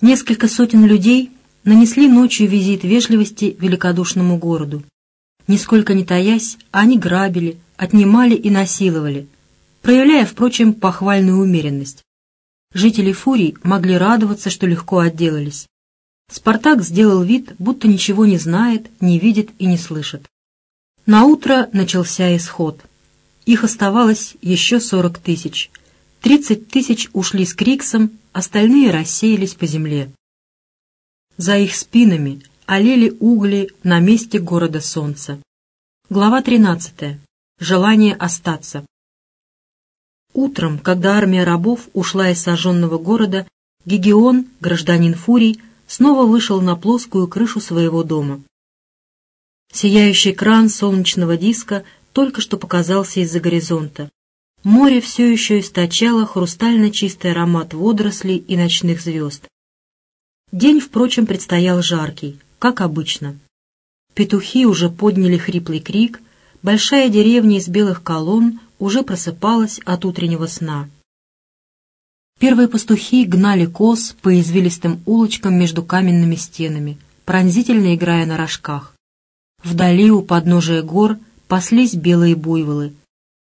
Несколько сотен людей нанесли ночью визит вежливости великодушному городу. Нисколько не таясь, они грабили, отнимали и насиловали, проявляя, впрочем, похвальную умеренность. Жители Фурий могли радоваться, что легко отделались. Спартак сделал вид, будто ничего не знает, не видит и не слышит. На утро начался исход. Их оставалось еще сорок тысяч. Тридцать тысяч ушли с Криксом, остальные рассеялись по земле. За их спинами олели угли на месте города солнца. Глава 13. Желание остаться. Утром, когда армия рабов ушла из сожженного города, Гегион, гражданин Фурий, снова вышел на плоскую крышу своего дома. Сияющий кран солнечного диска только что показался из-за горизонта. Море все еще источало хрустально чистый аромат водорослей и ночных звезд. День, впрочем, предстоял жаркий, как обычно. Петухи уже подняли хриплый крик, большая деревня из белых колонн уже просыпалась от утреннего сна. Первые пастухи гнали коз по извилистым улочкам между каменными стенами, пронзительно играя на рожках. Вдали у подножия гор паслись белые буйволы,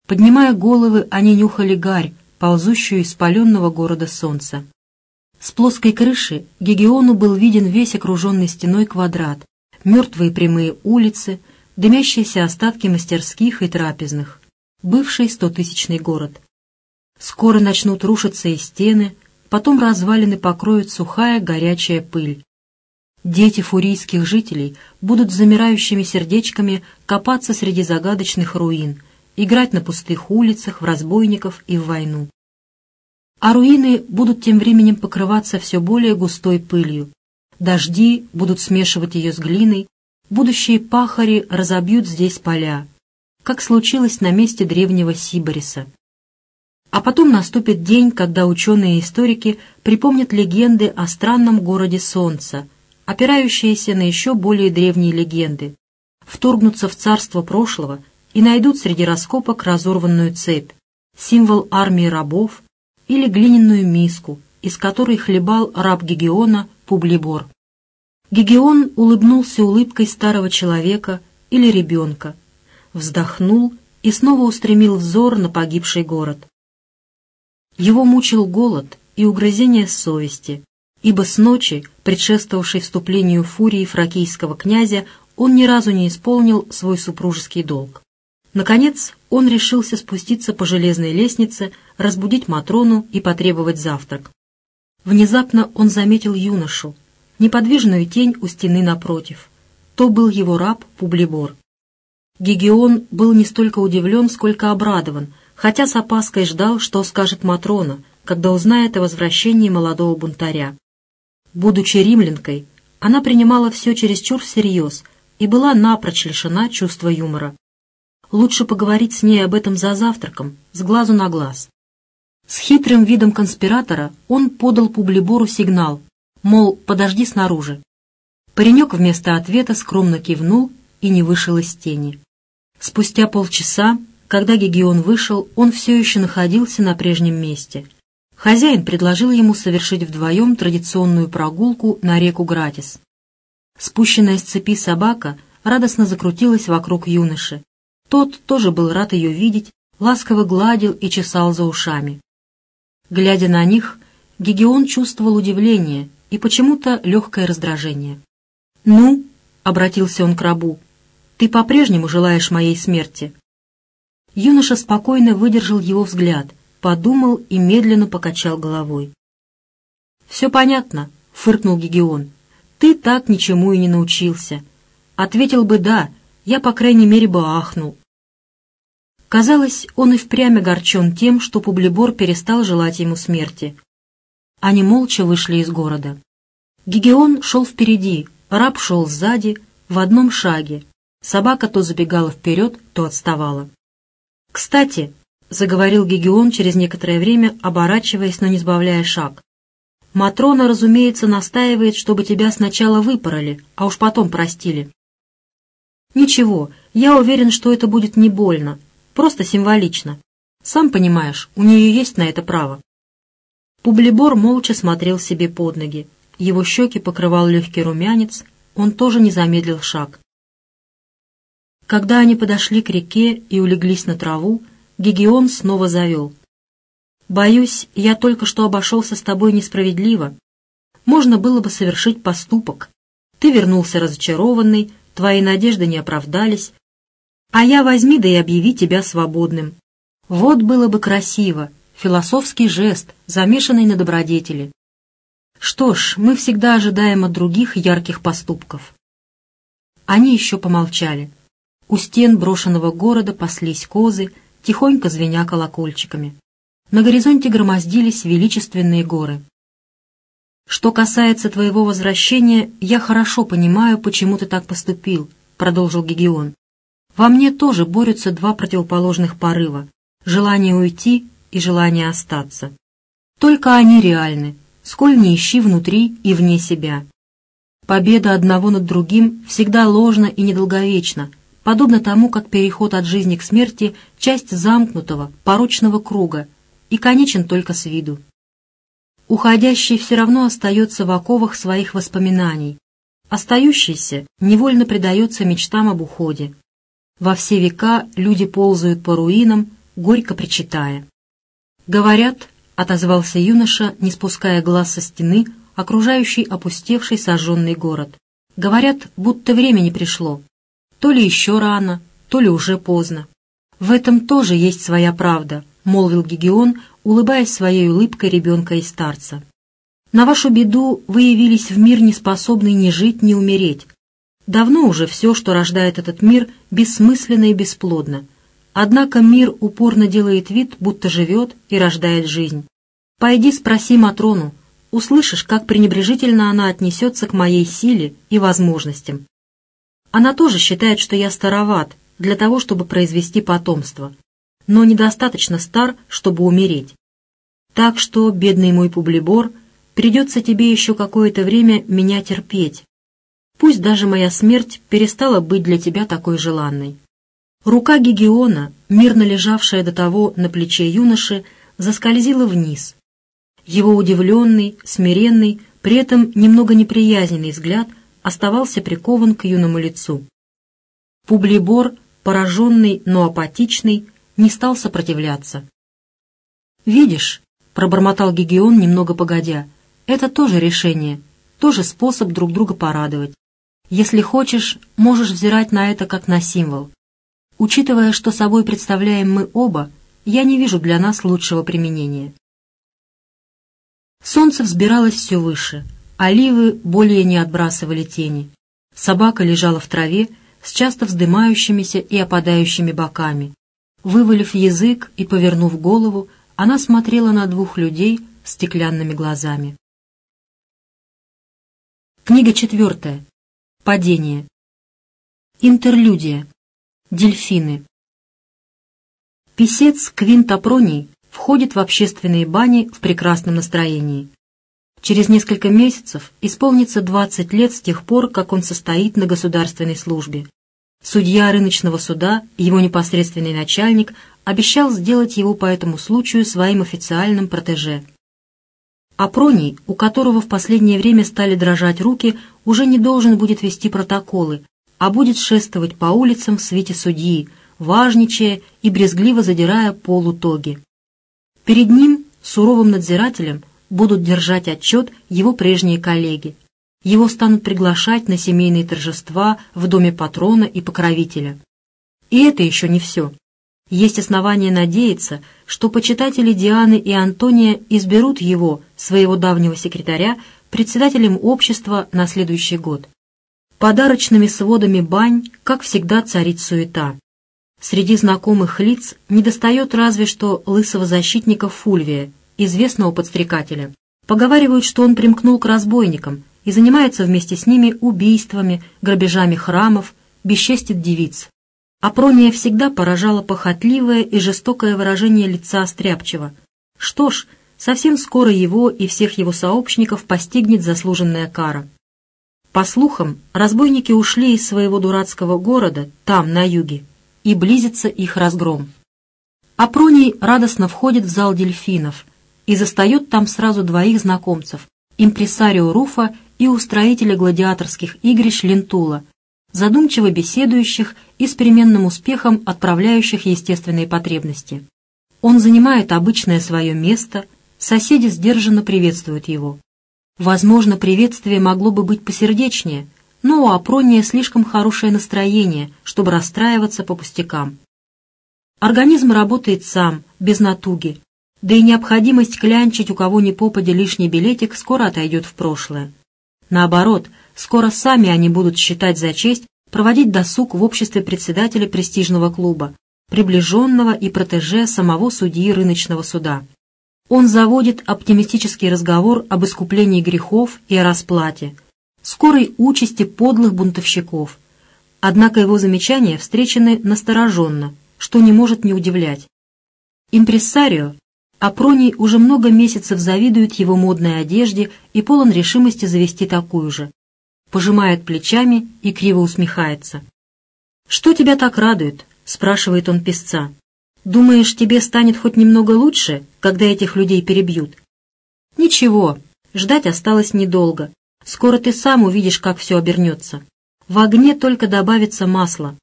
Поднимая головы, они нюхали гарь, ползущую из спаленного города солнца. С плоской крыши Гегиону был виден весь окруженный стеной квадрат, мертвые прямые улицы, дымящиеся остатки мастерских и трапезных, бывший стотысячный город. Скоро начнут рушиться и стены, потом развалины покроют сухая горячая пыль. Дети фурийских жителей будут замирающими сердечками копаться среди загадочных руин — играть на пустых улицах, в разбойников и в войну. А руины будут тем временем покрываться все более густой пылью. Дожди будут смешивать ее с глиной, будущие пахари разобьют здесь поля, как случилось на месте древнего Сибариса. А потом наступит день, когда ученые и историки припомнят легенды о странном городе Солнца, опирающиеся на еще более древние легенды, вторгнутся в царство прошлого и найдут среди раскопок разорванную цепь, символ армии рабов или глиняную миску, из которой хлебал раб Гегиона Публибор. Гегион улыбнулся улыбкой старого человека или ребенка, вздохнул и снова устремил взор на погибший город. Его мучил голод и угрызение совести, ибо с ночи, предшествовавшей вступлению фурии фракийского князя, он ни разу не исполнил свой супружеский долг. Наконец он решился спуститься по железной лестнице, разбудить Матрону и потребовать завтрак. Внезапно он заметил юношу, неподвижную тень у стены напротив. То был его раб Публибор. Гегион был не столько удивлен, сколько обрадован, хотя с опаской ждал, что скажет Матрона, когда узнает о возвращении молодого бунтаря. Будучи римлянкой, она принимала все чересчур всерьез и была напрочь лишена чувства юмора лучше поговорить с ней об этом за завтраком, с глазу на глаз. С хитрым видом конспиратора он подал Публибору сигнал, мол, подожди снаружи. Паренек вместо ответа скромно кивнул и не вышел из тени. Спустя полчаса, когда Гегион вышел, он все еще находился на прежнем месте. Хозяин предложил ему совершить вдвоем традиционную прогулку на реку Гратис. Спущенная с цепи собака радостно закрутилась вокруг юноши, тот тоже был рад ее видеть, ласково гладил и чесал за ушами. Глядя на них, Гегион чувствовал удивление и почему-то легкое раздражение. «Ну?» — обратился он к рабу. «Ты по-прежнему желаешь моей смерти?» Юноша спокойно выдержал его взгляд, подумал и медленно покачал головой. «Все понятно», — фыркнул Гегион. «Ты так ничему и не научился. Ответил бы «да», я, по крайней мере, бы ахнул. Казалось, он и впрямь огорчен тем, что Публибор перестал желать ему смерти. Они молча вышли из города. Гигеон шел впереди, раб шел сзади, в одном шаге. Собака то забегала вперед, то отставала. «Кстати», — заговорил Гигеон через некоторое время, оборачиваясь, но не сбавляя шаг, «Матрона, разумеется, настаивает, чтобы тебя сначала выпороли, а уж потом простили». «Ничего, я уверен, что это будет не больно, Просто символично. Сам понимаешь, у нее есть на это право. Публибор молча смотрел себе под ноги. его щеки покрывал легкий румянец, он тоже не замедлил шаг. Когда они подошли к реке и улеглись на траву, Гегион снова завел. «Боюсь, я только что обошелся с тобой несправедливо. Можно было бы совершить поступок. Ты вернулся разочарованный, твои надежды не оправдались, а я возьми да и объяви тебя свободным. Вот было бы красиво, философский жест, замешанный на добродетели. Что ж, мы всегда ожидаем от других ярких поступков. Они еще помолчали. У стен брошенного города паслись козы, тихонько звеня колокольчиками. На горизонте громоздились величественные горы. «Что касается твоего возвращения, я хорошо понимаю, почему ты так поступил», — продолжил Гегион. Во мне тоже борются два противоположных порыва — желание уйти и желание остаться. Только они реальны, сколь не ищи внутри и вне себя. Победа одного над другим всегда ложна и недолговечна, подобно тому, как переход от жизни к смерти — часть замкнутого, порочного круга и конечен только с виду. Уходящий все равно остается в оковах своих воспоминаний, остающийся невольно предается мечтам об уходе. Во все века люди ползают по руинам, горько причитая. «Говорят», — отозвался юноша, не спуская глаз со стены, окружающий опустевший сожженный город. «Говорят, будто время не пришло. То ли еще рано, то ли уже поздно. В этом тоже есть своя правда», — молвил Гегион, улыбаясь своей улыбкой ребенка и старца. «На вашу беду вы явились в мир, не способный ни жить, ни умереть, Давно уже все, что рождает этот мир, бессмысленно и бесплодно. Однако мир упорно делает вид, будто живет и рождает жизнь. Пойди спроси Матрону, услышишь, как пренебрежительно она отнесется к моей силе и возможностям. Она тоже считает, что я староват для того, чтобы произвести потомство, но недостаточно стар, чтобы умереть. Так что, бедный мой публибор, придется тебе еще какое-то время меня терпеть, Пусть даже моя смерть перестала быть для тебя такой желанной. Рука Гегиона, мирно лежавшая до того на плече юноши, заскользила вниз. Его удивленный, смиренный, при этом немного неприязненный взгляд оставался прикован к юному лицу. Публибор, пораженный, но апатичный, не стал сопротивляться. «Видишь», — пробормотал Гегион немного погодя, — «это тоже решение, тоже способ друг друга порадовать. Если хочешь, можешь взирать на это как на символ. Учитывая, что собой представляем мы оба, я не вижу для нас лучшего применения. Солнце взбиралось все выше, оливы более не отбрасывали тени. Собака лежала в траве с часто вздымающимися и опадающими боками. Вывалив язык и повернув голову, она смотрела на двух людей стеклянными глазами. Книга четвертая. Падение. Интерлюдия. Дельфины. Песец Квинт Апроний входит в общественные бани в прекрасном настроении. Через несколько месяцев исполнится 20 лет с тех пор, как он состоит на государственной службе. Судья рыночного суда, его непосредственный начальник, обещал сделать его по этому случаю своим официальным протеже. Апроний, у которого в последнее время стали дрожать руки, уже не должен будет вести протоколы, а будет шествовать по улицам в свете судьи, важничая и брезгливо задирая полу тоги. Перед ним, суровым надзирателем, будут держать отчет его прежние коллеги. Его станут приглашать на семейные торжества в доме патрона и покровителя. И это еще не все. Есть основания надеяться, что почитатели Дианы и Антония изберут его, своего давнего секретаря, председателем общества на следующий год. Подарочными сводами бань, как всегда, царит суета. Среди знакомых лиц недостает разве что лысого защитника Фульвия, известного подстрекателя. Поговаривают, что он примкнул к разбойникам и занимается вместе с ними убийствами, грабежами храмов, бесчестит девиц. Апрония всегда поражало похотливое и жестокое выражение лица Стряпчева. Что ж, совсем скоро его и всех его сообщников постигнет заслуженная кара. По слухам, разбойники ушли из своего дурацкого города, там, на юге, и близится их разгром. Апроний радостно входит в зал дельфинов и застает там сразу двоих знакомцев, импресарио Руфа и устроителя гладиаторских игрищ Лентула, задумчиво беседующих и с переменным успехом отправляющих естественные потребности. Он занимает обычное свое место, соседи сдержанно приветствуют его. Возможно, приветствие могло бы быть посердечнее, но у Апрония слишком хорошее настроение, чтобы расстраиваться по пустякам. Организм работает сам, без натуги, да и необходимость клянчить у кого ни попадя лишний билетик скоро отойдет в прошлое. Наоборот, скоро сами они будут считать за честь проводить досуг в обществе председателя престижного клуба, приближенного и протеже самого судьи рыночного суда. Он заводит оптимистический разговор об искуплении грехов и о расплате, скорой участи подлых бунтовщиков. Однако его замечания встречены настороженно, что не может не удивлять. Импрессарио Апроний уже много месяцев завидует его модной одежде и полон решимости завести такую же. Пожимает плечами и криво усмехается. «Что тебя так радует?» — спрашивает он песца. «Думаешь, тебе станет хоть немного лучше, когда этих людей перебьют?» «Ничего, ждать осталось недолго. Скоро ты сам увидишь, как все обернется. В огне только добавится масло.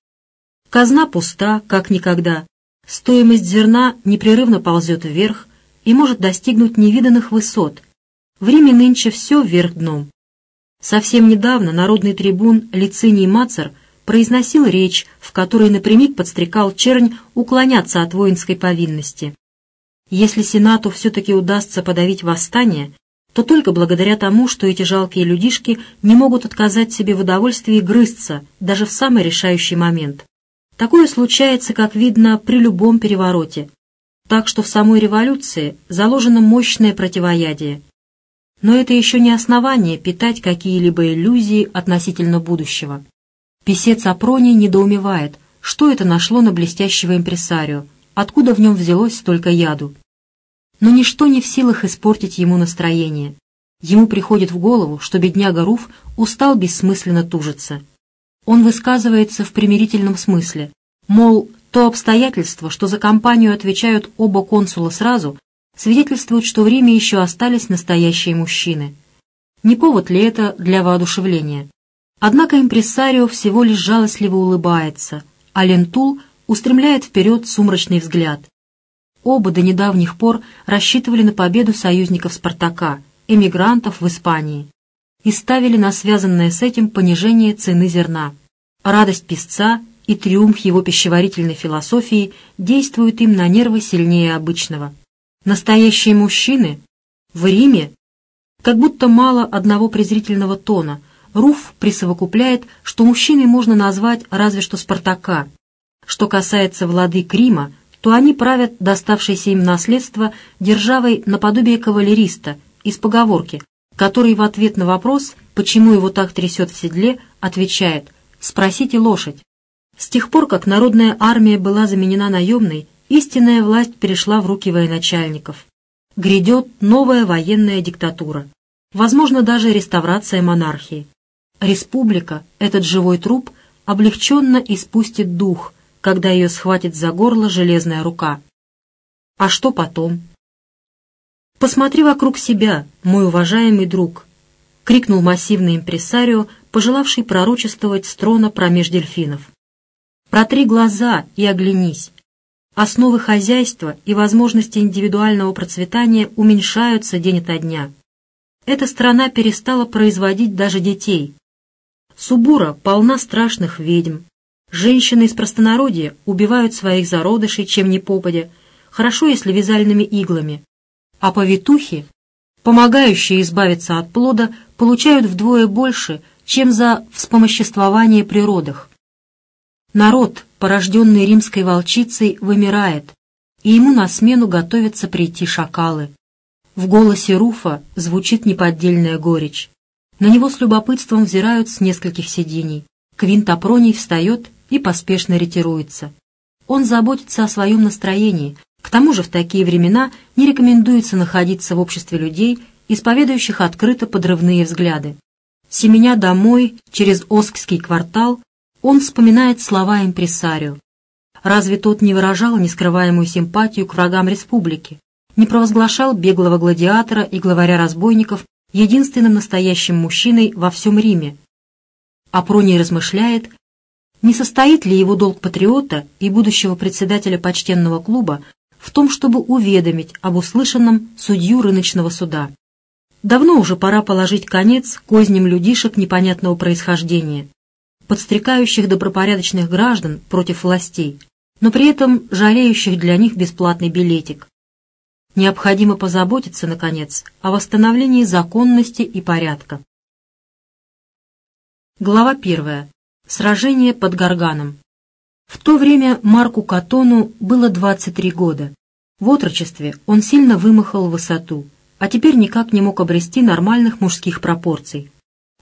Казна пуста, как никогда. Стоимость зерна непрерывно ползет вверх, и может достигнуть невиданных высот. В Риме нынче все вверх дном. Совсем недавно народный трибун Лициний Мацер произносил речь, в которой напрямик подстрекал чернь уклоняться от воинской повинности. Если Сенату все-таки удастся подавить восстание, то только благодаря тому, что эти жалкие людишки не могут отказать себе в удовольствии грызться даже в самый решающий момент. Такое случается, как видно, при любом перевороте, так что в самой революции заложено мощное противоядие. Но это еще не основание питать какие-либо иллюзии относительно будущего. Песец Апроний недоумевает, что это нашло на блестящего импресарио, откуда в нем взялось столько яду. Но ничто не в силах испортить ему настроение. Ему приходит в голову, что бедняга Руф устал бессмысленно тужиться. Он высказывается в примирительном смысле, мол, то обстоятельство, что за компанию отвечают оба консула сразу, свидетельствует, что в Риме еще остались настоящие мужчины. Не повод ли это для воодушевления? Однако импрессарио всего лишь жалостливо улыбается, а Лентул устремляет вперед сумрачный взгляд. Оба до недавних пор рассчитывали на победу союзников Спартака, эмигрантов в Испании, и ставили на связанное с этим понижение цены зерна. Радость песца и триумф его пищеварительной философии действуют им на нервы сильнее обычного. Настоящие мужчины в Риме как будто мало одного презрительного тона. Руф присовокупляет, что мужчиной можно назвать разве что Спартака. Что касается владык Рима, то они правят доставшееся им наследство державой наподобие кавалериста из поговорки, который в ответ на вопрос, почему его так трясет в седле, отвечает «спросите лошадь». С тех пор, как народная армия была заменена наемной, истинная власть перешла в руки военачальников. Грядет новая военная диктатура. Возможно, даже реставрация монархии. Республика, этот живой труп, облегченно испустит дух, когда ее схватит за горло железная рука. А что потом? «Посмотри вокруг себя, мой уважаемый друг!» — крикнул массивный импресарио, пожелавший пророчествовать с трона промеж дельфинов. Протри глаза и оглянись. Основы хозяйства и возможности индивидуального процветания уменьшаются день ото дня. Эта страна перестала производить даже детей. Субура полна страшных ведьм. Женщины из простонародья убивают своих зародышей, чем ни попадя, хорошо, если вязальными иглами. А повитухи, помогающие избавиться от плода, получают вдвое больше, чем за вспомоществование при родах. Народ, порожденный римской волчицей, вымирает, и ему на смену готовятся прийти шакалы. В голосе Руфа звучит неподдельная горечь. На него с любопытством взирают с нескольких сидений. Квинт Апроний встает и поспешно ретируется. Он заботится о своем настроении, к тому же в такие времена не рекомендуется находиться в обществе людей, исповедующих открыто подрывные взгляды. Семеня домой через Оскский квартал, он вспоминает слова импресарио. Разве тот не выражал нескрываемую симпатию к врагам республики, не провозглашал беглого гладиатора и главаря разбойников единственным настоящим мужчиной во всем Риме. Апроний размышляет, не состоит ли его долг патриота и будущего председателя почтенного клуба в том, чтобы уведомить об услышанном судью рыночного суда. Давно уже пора положить конец козням людишек непонятного происхождения, подстрекающих добропорядочных граждан против властей, но при этом жалеющих для них бесплатный билетик. Необходимо позаботиться, наконец, о восстановлении законности и порядка. Глава первая. Сражение под Гарганом. В то время Марку Катону было 23 года. В отрочестве он сильно вымахал высоту, а теперь никак не мог обрести нормальных мужских пропорций.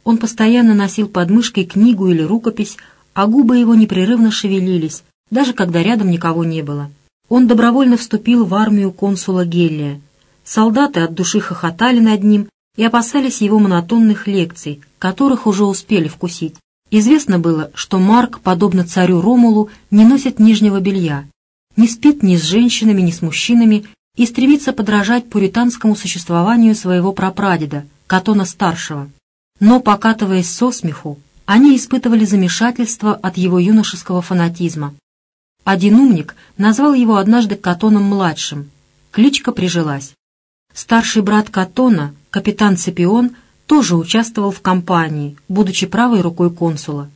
Он постоянно носил под мышкой книгу или рукопись, а губы его непрерывно шевелились, даже когда рядом никого не было. Он добровольно вступил в армию консула Гелия. Солдаты от души хохотали над ним и опасались его монотонных лекций, которых уже успели вкусить. Известно было, что Марк, подобно царю Ромулу, не носит нижнего белья, не спит ни с женщинами, ни с мужчинами и стремится подражать пуританскому существованию своего прапрадеда, Катона-старшего. Но, покатываясь со смеху, они испытывали замешательство от его юношеского фанатизма. Один умник назвал его однажды Катоном-младшим. Кличка прижилась. Старший брат Катона, капитан Цепион, тоже участвовал в кампании, будучи правой рукой консула.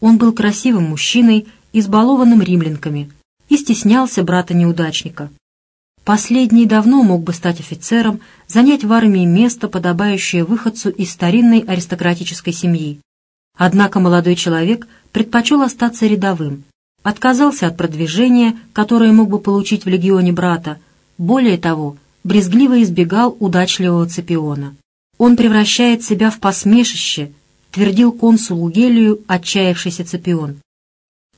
Он был красивым мужчиной, избалованным римлянками, и стеснялся брата-неудачника. Последний давно мог бы стать офицером, занять в армии место, подобающее выходцу из старинной аристократической семьи. Однако молодой человек предпочел остаться рядовым, отказался от продвижения, которое мог бы получить в легионе брата, более того, брезгливо избегал удачливого Цепиона. Он превращает себя в посмешище, твердил консулу Гелию отчаявшийся Цепион.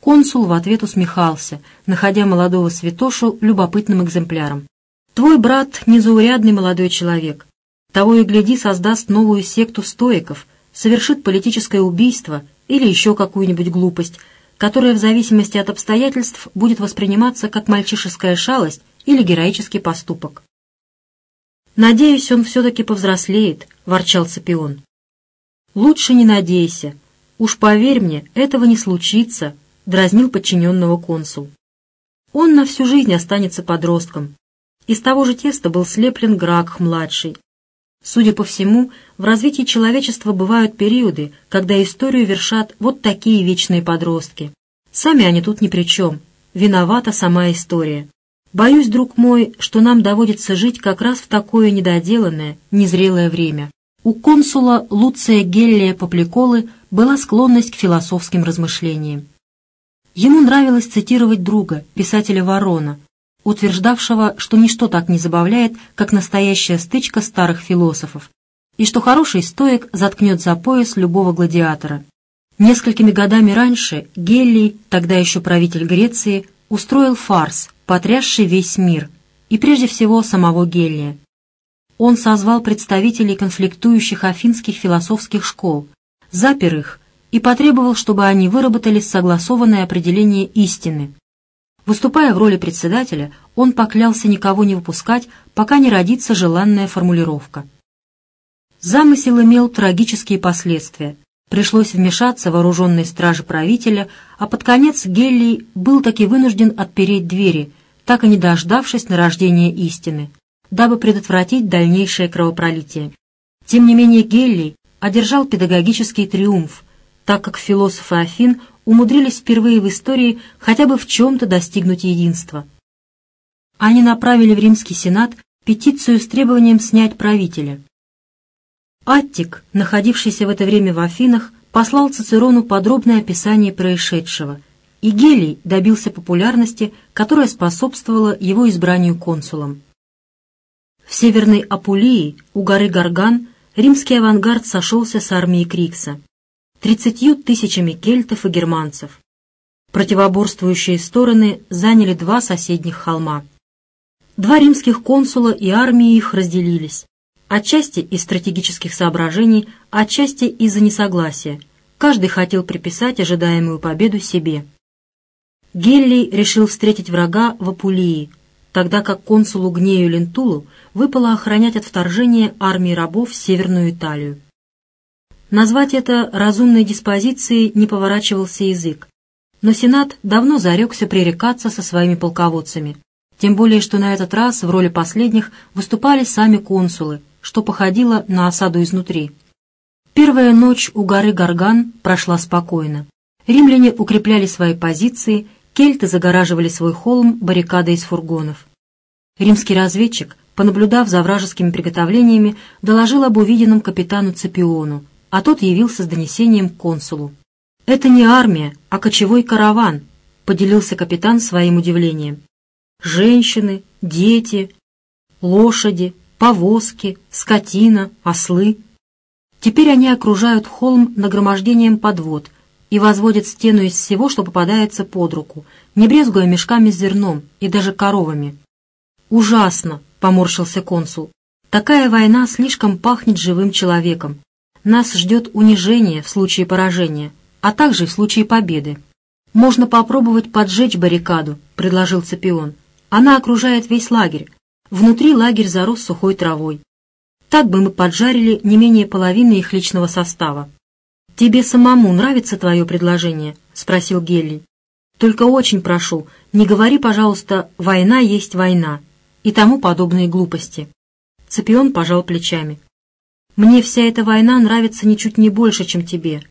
Консул в ответ усмехался, находя молодого святошу любопытным экземпляром. «Твой брат — незаурядный молодой человек. Того и гляди создаст новую секту стоиков, совершит политическое убийство или еще какую-нибудь глупость, которая в зависимости от обстоятельств будет восприниматься как мальчишеская шалость или героический поступок. «Надеюсь, он все-таки повзрослеет», — ворчал Цепион. «Лучше не надейся. Уж поверь мне, этого не случится», — дразнил подчиненного консул. «Он на всю жизнь останется подростком. Из того же теста был слеплен Гракх-младший. Судя по всему, в развитии человечества бывают периоды, когда историю вершат вот такие вечные подростки. Сами они тут ни при чем. Виновата сама история. Боюсь, друг мой, что нам доводится жить как раз в такое недоделанное, незрелое время. У консула Луция Геллия Попликолы была склонность к философским размышлениям. Ему нравилось цитировать друга, писателя Ворона, утверждавшего, что ничто так не забавляет, как настоящая стычка старых философов, и что хороший стоек заткнет за пояс любого гладиатора. Несколькими годами раньше Геллий, тогда еще правитель Греции, устроил фарс, потрясший весь мир, и прежде всего самого Гелия. Он созвал представителей конфликтующих афинских философских школ, запер их и потребовал, чтобы они выработали согласованное определение истины. Выступая в роли председателя, он поклялся никого не выпускать, пока не родится желанная формулировка. Замысел имел трагические последствия пришлось вмешаться вооруженной страже правителя, а под конец Геллий был таки вынужден отпереть двери, так и не дождавшись нарождения истины, дабы предотвратить дальнейшее кровопролитие. Тем не менее Геллий одержал педагогический триумф, так как философы Афин умудрились впервые в истории хотя бы в чем-то достигнуть единства. Они направили в Римский Сенат петицию с требованием снять правителя. Аттик, находившийся в это время в Афинах, послал Цицерону подробное описание происшедшего, и Гелий добился популярности, которая способствовала его избранию консулом. В северной Апулии, у горы Гарган, римский авангард сошелся с армией Крикса, тридцатью тысячами кельтов и германцев. Противоборствующие стороны заняли два соседних холма. Два римских консула и армии их разделились. Отчасти из стратегических соображений, отчасти из-за несогласия. Каждый хотел приписать ожидаемую победу себе. Геллий решил встретить врага в Апулии, тогда как консулу Гнею Лентулу выпало охранять от вторжения армии рабов Северную Италию. Назвать это разумной диспозицией не поворачивался язык, но Сенат давно зарекся пререкаться со своими полководцами, тем более что на этот раз в роли последних выступали сами консулы, что походило на осаду изнутри. Первая ночь у горы Гарган прошла спокойно. Римляне укрепляли свои позиции, кельты загораживали свой холм баррикадой из фургонов. Римский разведчик, понаблюдав за вражескими приготовлениями, доложил об увиденном капитану Цепиону, а тот явился с донесением к консулу. «Это не армия, а кочевой караван», — поделился капитан своим удивлением. «Женщины, дети, лошади, повозки, скотина, ослы. Теперь они окружают холм нагромождением подвод и возводят стену из всего, что попадается под руку, не брезгуя мешками с зерном и даже коровами. «Ужасно!» — поморщился консул. «Такая война слишком пахнет живым человеком. Нас ждет унижение в случае поражения, а также в случае победы. «Можно попробовать поджечь баррикаду», — предложил Цепион. «Она окружает весь лагерь. Внутри лагерь зарос сухой травой. Так бы мы поджарили не менее половины их личного состава». «Тебе самому нравится твое предложение?» — спросил Гелли. «Только очень прошу, не говори, пожалуйста, «война есть война» и тому подобные глупости». Цепион пожал плечами. «Мне вся эта война нравится ничуть не больше, чем тебе.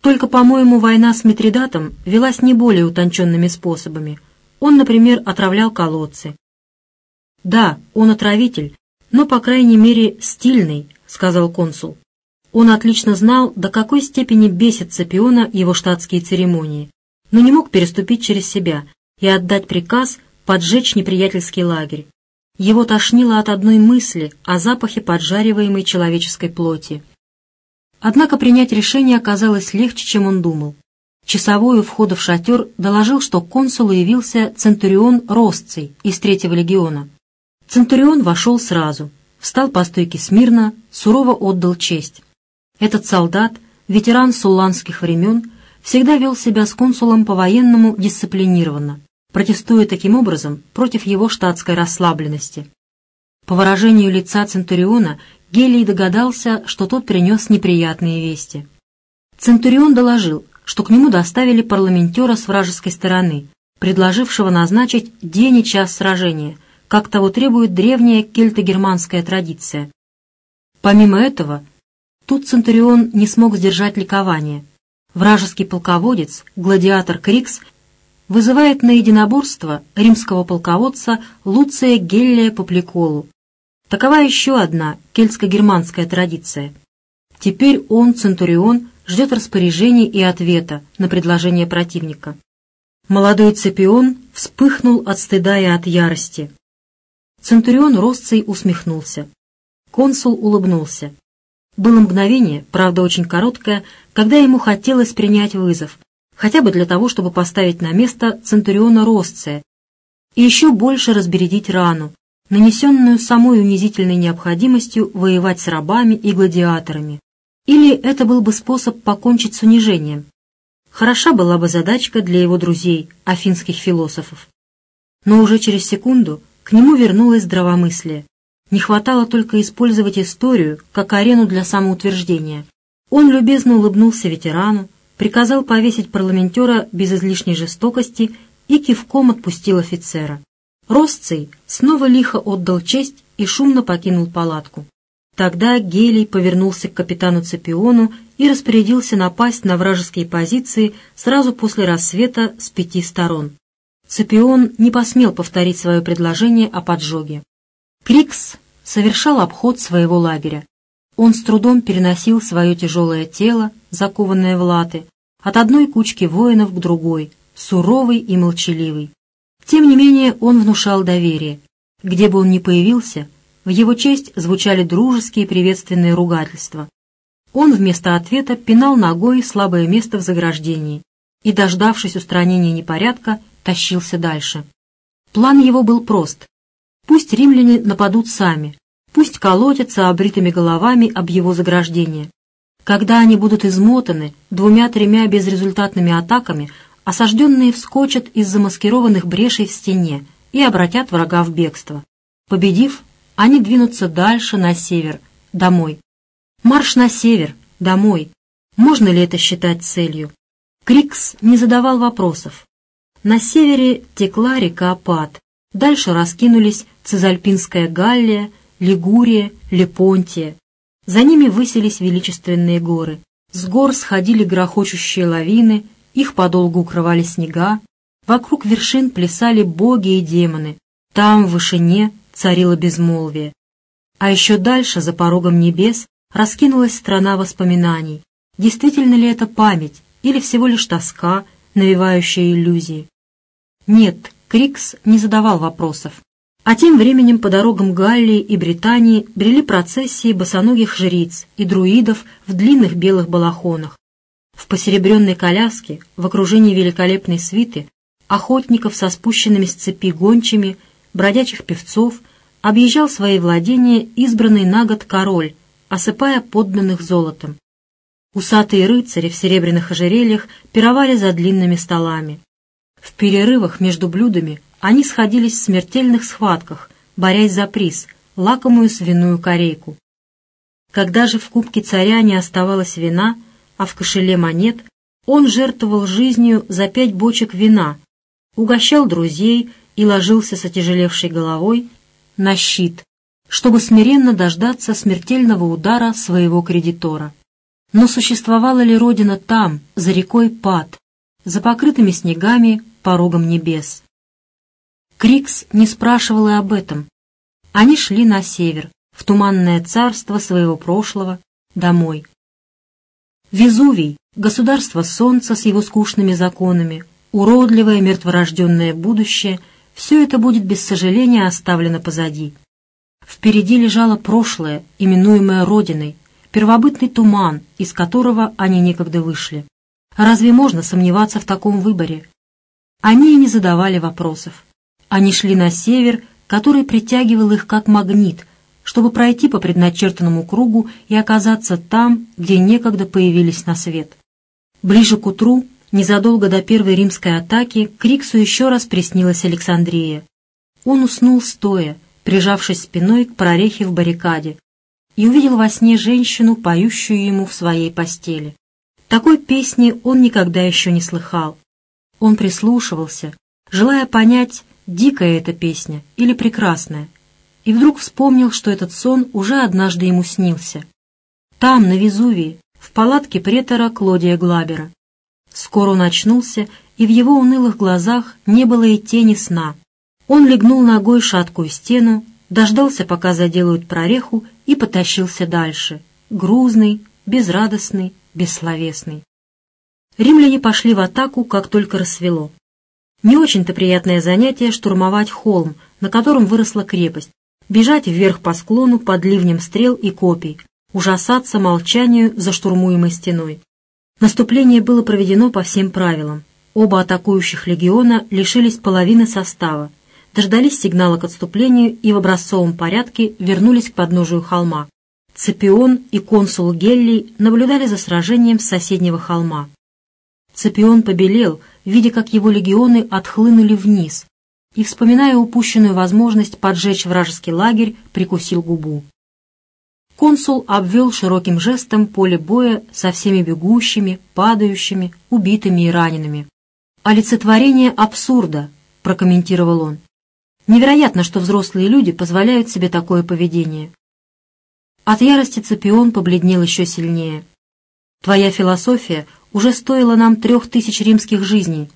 Только, по-моему, война с Митридатом велась не более утонченными способами. Он, например, отравлял колодцы. «Да, он отравитель, но, по крайней мере, стильный», — сказал консул. Он отлично знал, до какой степени бесит Цепиона его штатские церемонии, но не мог переступить через себя и отдать приказ поджечь неприятельский лагерь. Его тошнило от одной мысли о запахе поджариваемой человеческой плоти. Однако принять решение оказалось легче, чем он думал. Часовой у входа в шатер доложил, что к консулу явился Центурион Росций из Третьего легиона. Центурион вошел сразу, встал по стойке смирно, сурово отдал честь. Этот солдат, ветеран сулланских времен, всегда вел себя с консулом по-военному дисциплинированно, протестуя таким образом против его штатской расслабленности. По выражению лица Центуриона Гелий догадался, что тот принес неприятные вести. Центурион доложил, что к нему доставили парламентера с вражеской стороны, предложившего назначить день и час сражения, как того требует древняя кельто-германская традиция. Помимо этого, тут Центурион не смог сдержать ликование. Вражеский полководец, гладиатор Крикс, вызывает на единоборство римского полководца Луция Геллия Попликолу, Такова еще одна кельтско-германская традиция. Теперь он, Центурион, ждет распоряжений и ответа на предложение противника. Молодой Цепион вспыхнул от стыда и от ярости. Центурион Росций усмехнулся. Консул улыбнулся. Было мгновение, правда очень короткое, когда ему хотелось принять вызов, хотя бы для того, чтобы поставить на место Центуриона Росция и еще больше разбередить рану, нанесенную самой унизительной необходимостью воевать с рабами и гладиаторами. Или это был бы способ покончить с унижением. Хороша была бы задачка для его друзей, афинских философов. Но уже через секунду к нему вернулось здравомыслие. Не хватало только использовать историю как арену для самоутверждения. Он любезно улыбнулся ветерану, приказал повесить парламентера без излишней жестокости и кивком отпустил офицера. Росций снова лихо отдал честь и шумно покинул палатку. Тогда Гелий повернулся к капитану Цепиону и распорядился напасть на вражеские позиции сразу после рассвета с пяти сторон. Цепион не посмел повторить свое предложение о поджоге. Крикс совершал обход своего лагеря. Он с трудом переносил свое тяжелое тело, закованное в латы, от одной кучки воинов к другой, суровый и молчаливый. Тем не менее он внушал доверие. Где бы он ни появился, в его честь звучали дружеские приветственные ругательства. Он вместо ответа пинал ногой слабое место в заграждении и, дождавшись устранения непорядка, тащился дальше. План его был прост. Пусть римляне нападут сами, пусть колотятся обритыми головами об его заграждение. Когда они будут измотаны двумя-тремя безрезультатными атаками, осажденные вскочат из замаскированных брешей в стене и обратят врага в бегство. Победив, они двинутся дальше на север, домой. Марш на север, домой. Можно ли это считать целью? Крикс не задавал вопросов. На севере текла река Пат, дальше раскинулись Цезальпинская Галлия, Лигурия, Лепонтия. За ними высились величественные горы. С гор сходили грохочущие лавины, их подолгу укрывали снега. Вокруг вершин плясали боги и демоны. Там, в вышине, царило безмолвие. А еще дальше, за порогом небес, раскинулась страна воспоминаний. Действительно ли это память или всего лишь тоска, навевающая иллюзии? Нет, Крикс не задавал вопросов. А тем временем по дорогам Галлии и Британии брели процессии босоногих жриц и друидов в длинных белых балахонах. В посеребренной коляске, в окружении великолепной свиты, охотников со спущенными с цепи гончими, бродячих певцов, объезжал свои владения избранный на год король, осыпая подданных золотом. Усатые рыцари в серебряных ожерельях пировали за длинными столами. В перерывах между блюдами они сходились в смертельных схватках, борясь за приз — лакомую свиную корейку. Когда же в кубке царя не оставалось вина, а в кошеле монет, он жертвовал жизнью за пять бочек вина, угощал друзей и ложился с отяжелевшей головой на щит, чтобы смиренно дождаться смертельного удара своего кредитора. Но существовала ли Родина там, за рекой Пад, за покрытыми снегами порогом небес. Крикс не спрашивал и об этом. Они шли на север, в туманное царство своего прошлого, домой. Везувий, государство солнца с его скучными законами, уродливое мертворожденное будущее — все это будет без сожаления оставлено позади. Впереди лежало прошлое, именуемое Родиной, первобытный туман, из которого они некогда вышли. Разве можно сомневаться в таком выборе? Они и не задавали вопросов. Они шли на север, который притягивал их как магнит, чтобы пройти по предначертанному кругу и оказаться там, где некогда появились на свет. Ближе к утру, незадолго до первой римской атаки, Криксу еще раз приснилась Александрия. Он уснул стоя, прижавшись спиной к прорехе в баррикаде, и увидел во сне женщину, поющую ему в своей постели. Такой песни он никогда еще не слыхал. Он прислушивался, желая понять, дикая эта песня или прекрасная, и вдруг вспомнил, что этот сон уже однажды ему снился. Там, на Везувии, в палатке претора Клодия Глабера. Скоро он очнулся, и в его унылых глазах не было и тени сна. Он легнул ногой шаткую стену, дождался, пока заделают прореху, и потащился дальше, грузный, безрадостный, бессловесный. Римляне пошли в атаку, как только рассвело. Не очень-то приятное занятие штурмовать холм, на котором выросла крепость, бежать вверх по склону под ливнем стрел и копий, ужасаться молчанию за штурмуемой стеной. Наступление было проведено по всем правилам. Оба атакующих легиона лишились половины состава, дождались сигнала к отступлению и в образцовом порядке вернулись к подножию холма. Цепион и консул Геллий наблюдали за сражением с соседнего холма. Цепион побелел, видя, как его легионы отхлынули вниз, и, вспоминая упущенную возможность поджечь вражеский лагерь, прикусил губу. Консул обвел широким жестом поле боя со всеми бегущими, падающими, убитыми и ранеными. «Олицетворение абсурда», — прокомментировал он. «Невероятно, что взрослые люди позволяют себе такое поведение». От ярости Цепион побледнел еще сильнее. «Твоя философия уже стоила нам трех тысяч римских жизней».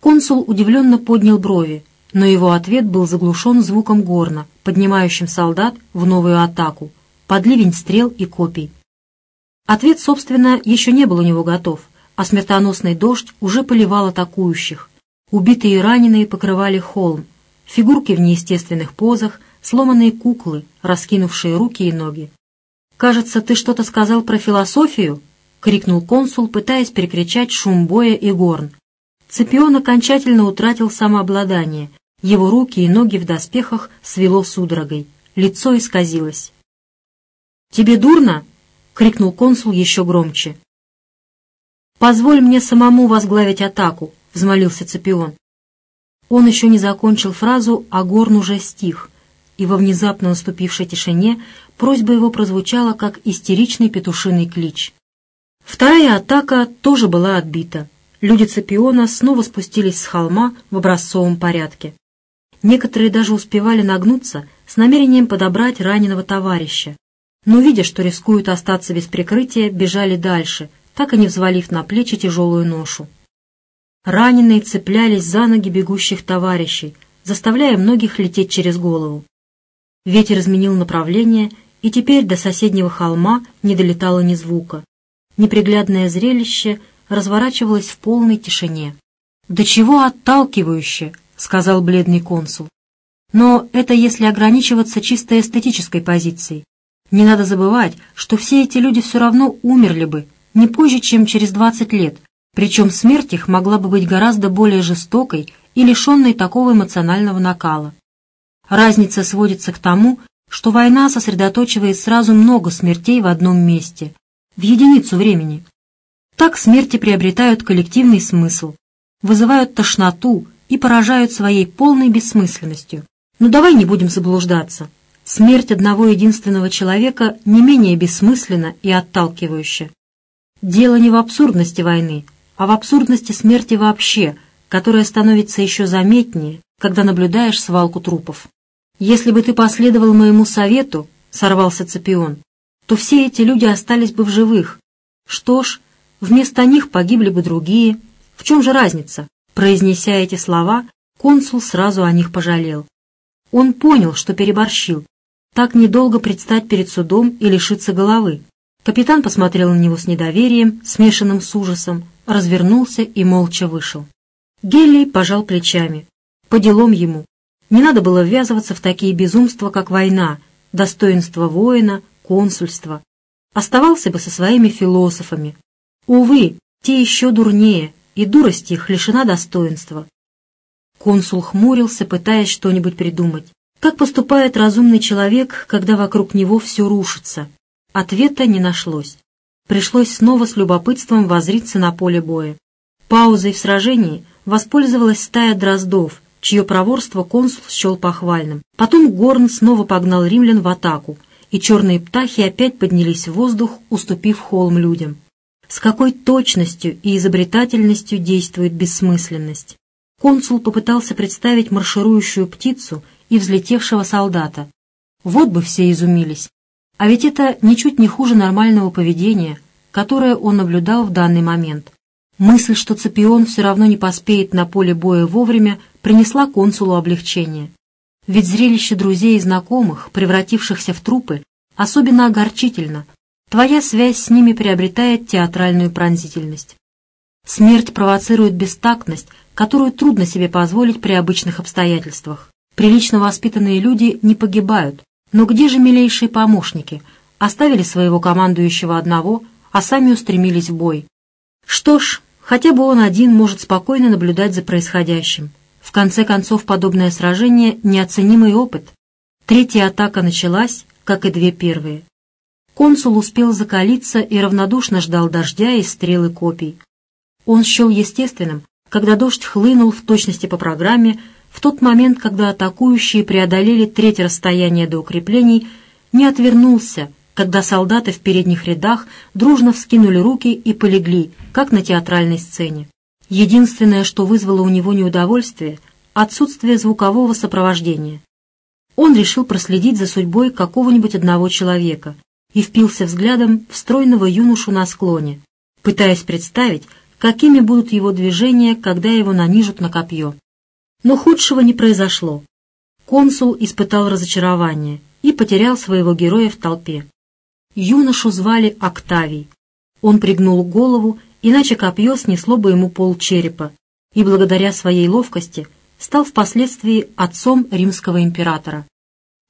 Консул удивленно поднял брови, но его ответ был заглушен звуком горна, поднимающим солдат в новую атаку, под ливень стрел и копий. Ответ, собственно, еще не был у него готов, а смертоносный дождь уже поливал атакующих. Убитые и раненые покрывали холм, фигурки в неестественных позах, сломанные куклы, раскинувшие руки и ноги. «Кажется, ты что-то сказал про философию?» — крикнул консул, пытаясь перекричать шум боя и горн. Цепион окончательно утратил самообладание. Его руки и ноги в доспехах свело судорогой. Лицо исказилось. «Тебе дурно?» — крикнул консул еще громче. «Позволь мне самому возглавить атаку», — взмолился Цепион. Он еще не закончил фразу, а горн уже стих, и во внезапно наступившей тишине просьба его прозвучала, как истеричный петушиный клич. Вторая атака тоже была отбита. Люди Цепиона снова спустились с холма в образцовом порядке. Некоторые даже успевали нагнуться с намерением подобрать раненого товарища, но, видя, что рискуют остаться без прикрытия, бежали дальше, так и не взвалив на плечи тяжелую ношу. Раненые цеплялись за ноги бегущих товарищей, заставляя многих лететь через голову. Ветер изменил направление, и теперь до соседнего холма не долетало ни звука неприглядное зрелище разворачивалось в полной тишине. «Да чего отталкивающе!» — сказал бледный консул. «Но это если ограничиваться чисто эстетической позицией. Не надо забывать, что все эти люди все равно умерли бы не позже, чем через 20 лет, причем смерть их могла бы быть гораздо более жестокой и лишенной такого эмоционального накала. Разница сводится к тому, что война сосредоточивает сразу много смертей в одном месте, в единицу времени. Так смерти приобретают коллективный смысл, вызывают тошноту и поражают своей полной бессмысленностью. Но давай не будем заблуждаться. Смерть одного единственного человека не менее бессмысленна и отталкивающа. Дело не в абсурдности войны, а в абсурдности смерти вообще, которая становится еще заметнее, когда наблюдаешь свалку трупов. «Если бы ты последовал моему совету», — сорвался Цепион, то все эти люди остались бы в живых. Что ж, вместо них погибли бы другие. В чем же разница? Произнеся эти слова, консул сразу о них пожалел. Он понял, что переборщил. Так недолго предстать перед судом и лишиться головы. Капитан посмотрел на него с недоверием, смешанным с ужасом, развернулся и молча вышел. Гелий пожал плечами. По делам ему. Не надо было ввязываться в такие безумства, как война, достоинство воина, консульства, оставался бы со своими философами. Увы, те еще дурнее, и дурость их лишена достоинства. Консул хмурился, пытаясь что-нибудь придумать. Как поступает разумный человек, когда вокруг него все рушится? Ответа не нашлось. Пришлось снова с любопытством возриться на поле боя. Паузой в сражении воспользовалась стая дроздов, чье проворство консул счел похвальным. Потом Горн снова погнал римлян в атаку, и черные птахи опять поднялись в воздух, уступив холм людям. С какой точностью и изобретательностью действует бессмысленность. Консул попытался представить марширующую птицу и взлетевшего солдата. Вот бы все изумились. А ведь это ничуть не хуже нормального поведения, которое он наблюдал в данный момент. Мысль, что Цепион все равно не поспеет на поле боя вовремя, принесла консулу облегчение. Ведь зрелище друзей и знакомых, превратившихся в трупы, особенно огорчительно. Твоя связь с ними приобретает театральную пронзительность. Смерть провоцирует бестактность, которую трудно себе позволить при обычных обстоятельствах. Прилично воспитанные люди не погибают. Но где же милейшие помощники? Оставили своего командующего одного, а сами устремились в бой. Что ж, хотя бы он один может спокойно наблюдать за происходящим. В конце концов, подобное сражение — неоценимый опыт. Третья атака началась, как и две первые. Консул успел закалиться и равнодушно ждал дождя и стрелы копий. Он счел естественным, когда дождь хлынул в точности по программе, в тот момент, когда атакующие преодолели треть расстояния до укреплений, не отвернулся, когда солдаты в передних рядах дружно вскинули руки и полегли, как на театральной сцене. Единственное, что вызвало у него неудовольствие — отсутствие звукового сопровождения. Он решил проследить за судьбой какого-нибудь одного человека и впился взглядом в стройного юношу на склоне, пытаясь представить, какими будут его движения, когда его нанижут на копье. Но худшего не произошло. Консул испытал разочарование и потерял своего героя в толпе. Юношу звали Октавий. Он пригнул голову иначе копье снесло бы ему пол черепа, и благодаря своей ловкости стал впоследствии отцом римского императора.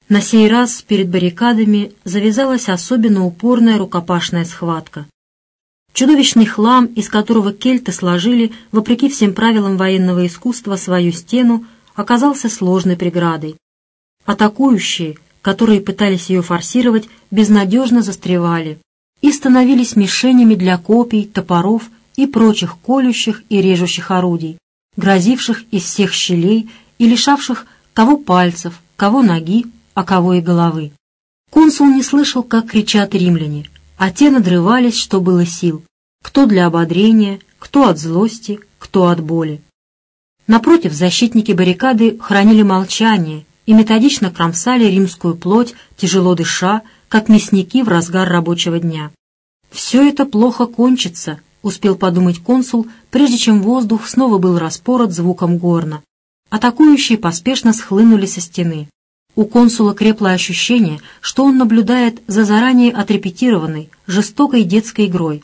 На сей раз перед баррикадами завязалась особенно упорная рукопашная схватка. Чудовищный хлам, из которого кельты сложили, вопреки всем правилам военного искусства, свою стену, оказался сложной преградой. Атакующие, которые пытались ее форсировать, безнадежно застревали, и становились мишенями для копий, топоров и прочих колющих и режущих орудий. грозивших из всех щелей и лишавших кого пальцев, кого ноги, а кого и головы. Консул не слышал, как кричат римляне, а те надрывались, что было сил, кто для ободрения, кто от злости, кто от боли. Напротив, защитники баррикады хранили молчание и методично кромсали римскую плоть, тяжело дыша, как мясники в разгар рабочего дня. «Все это плохо кончится», — успел подумать консул, прежде чем воздух снова был распорот звуком горна. Атакующие поспешно схлынули со стены. У консула крепло ощущение, что он наблюдает за заранее отрепетированной, жестокой детской игрой.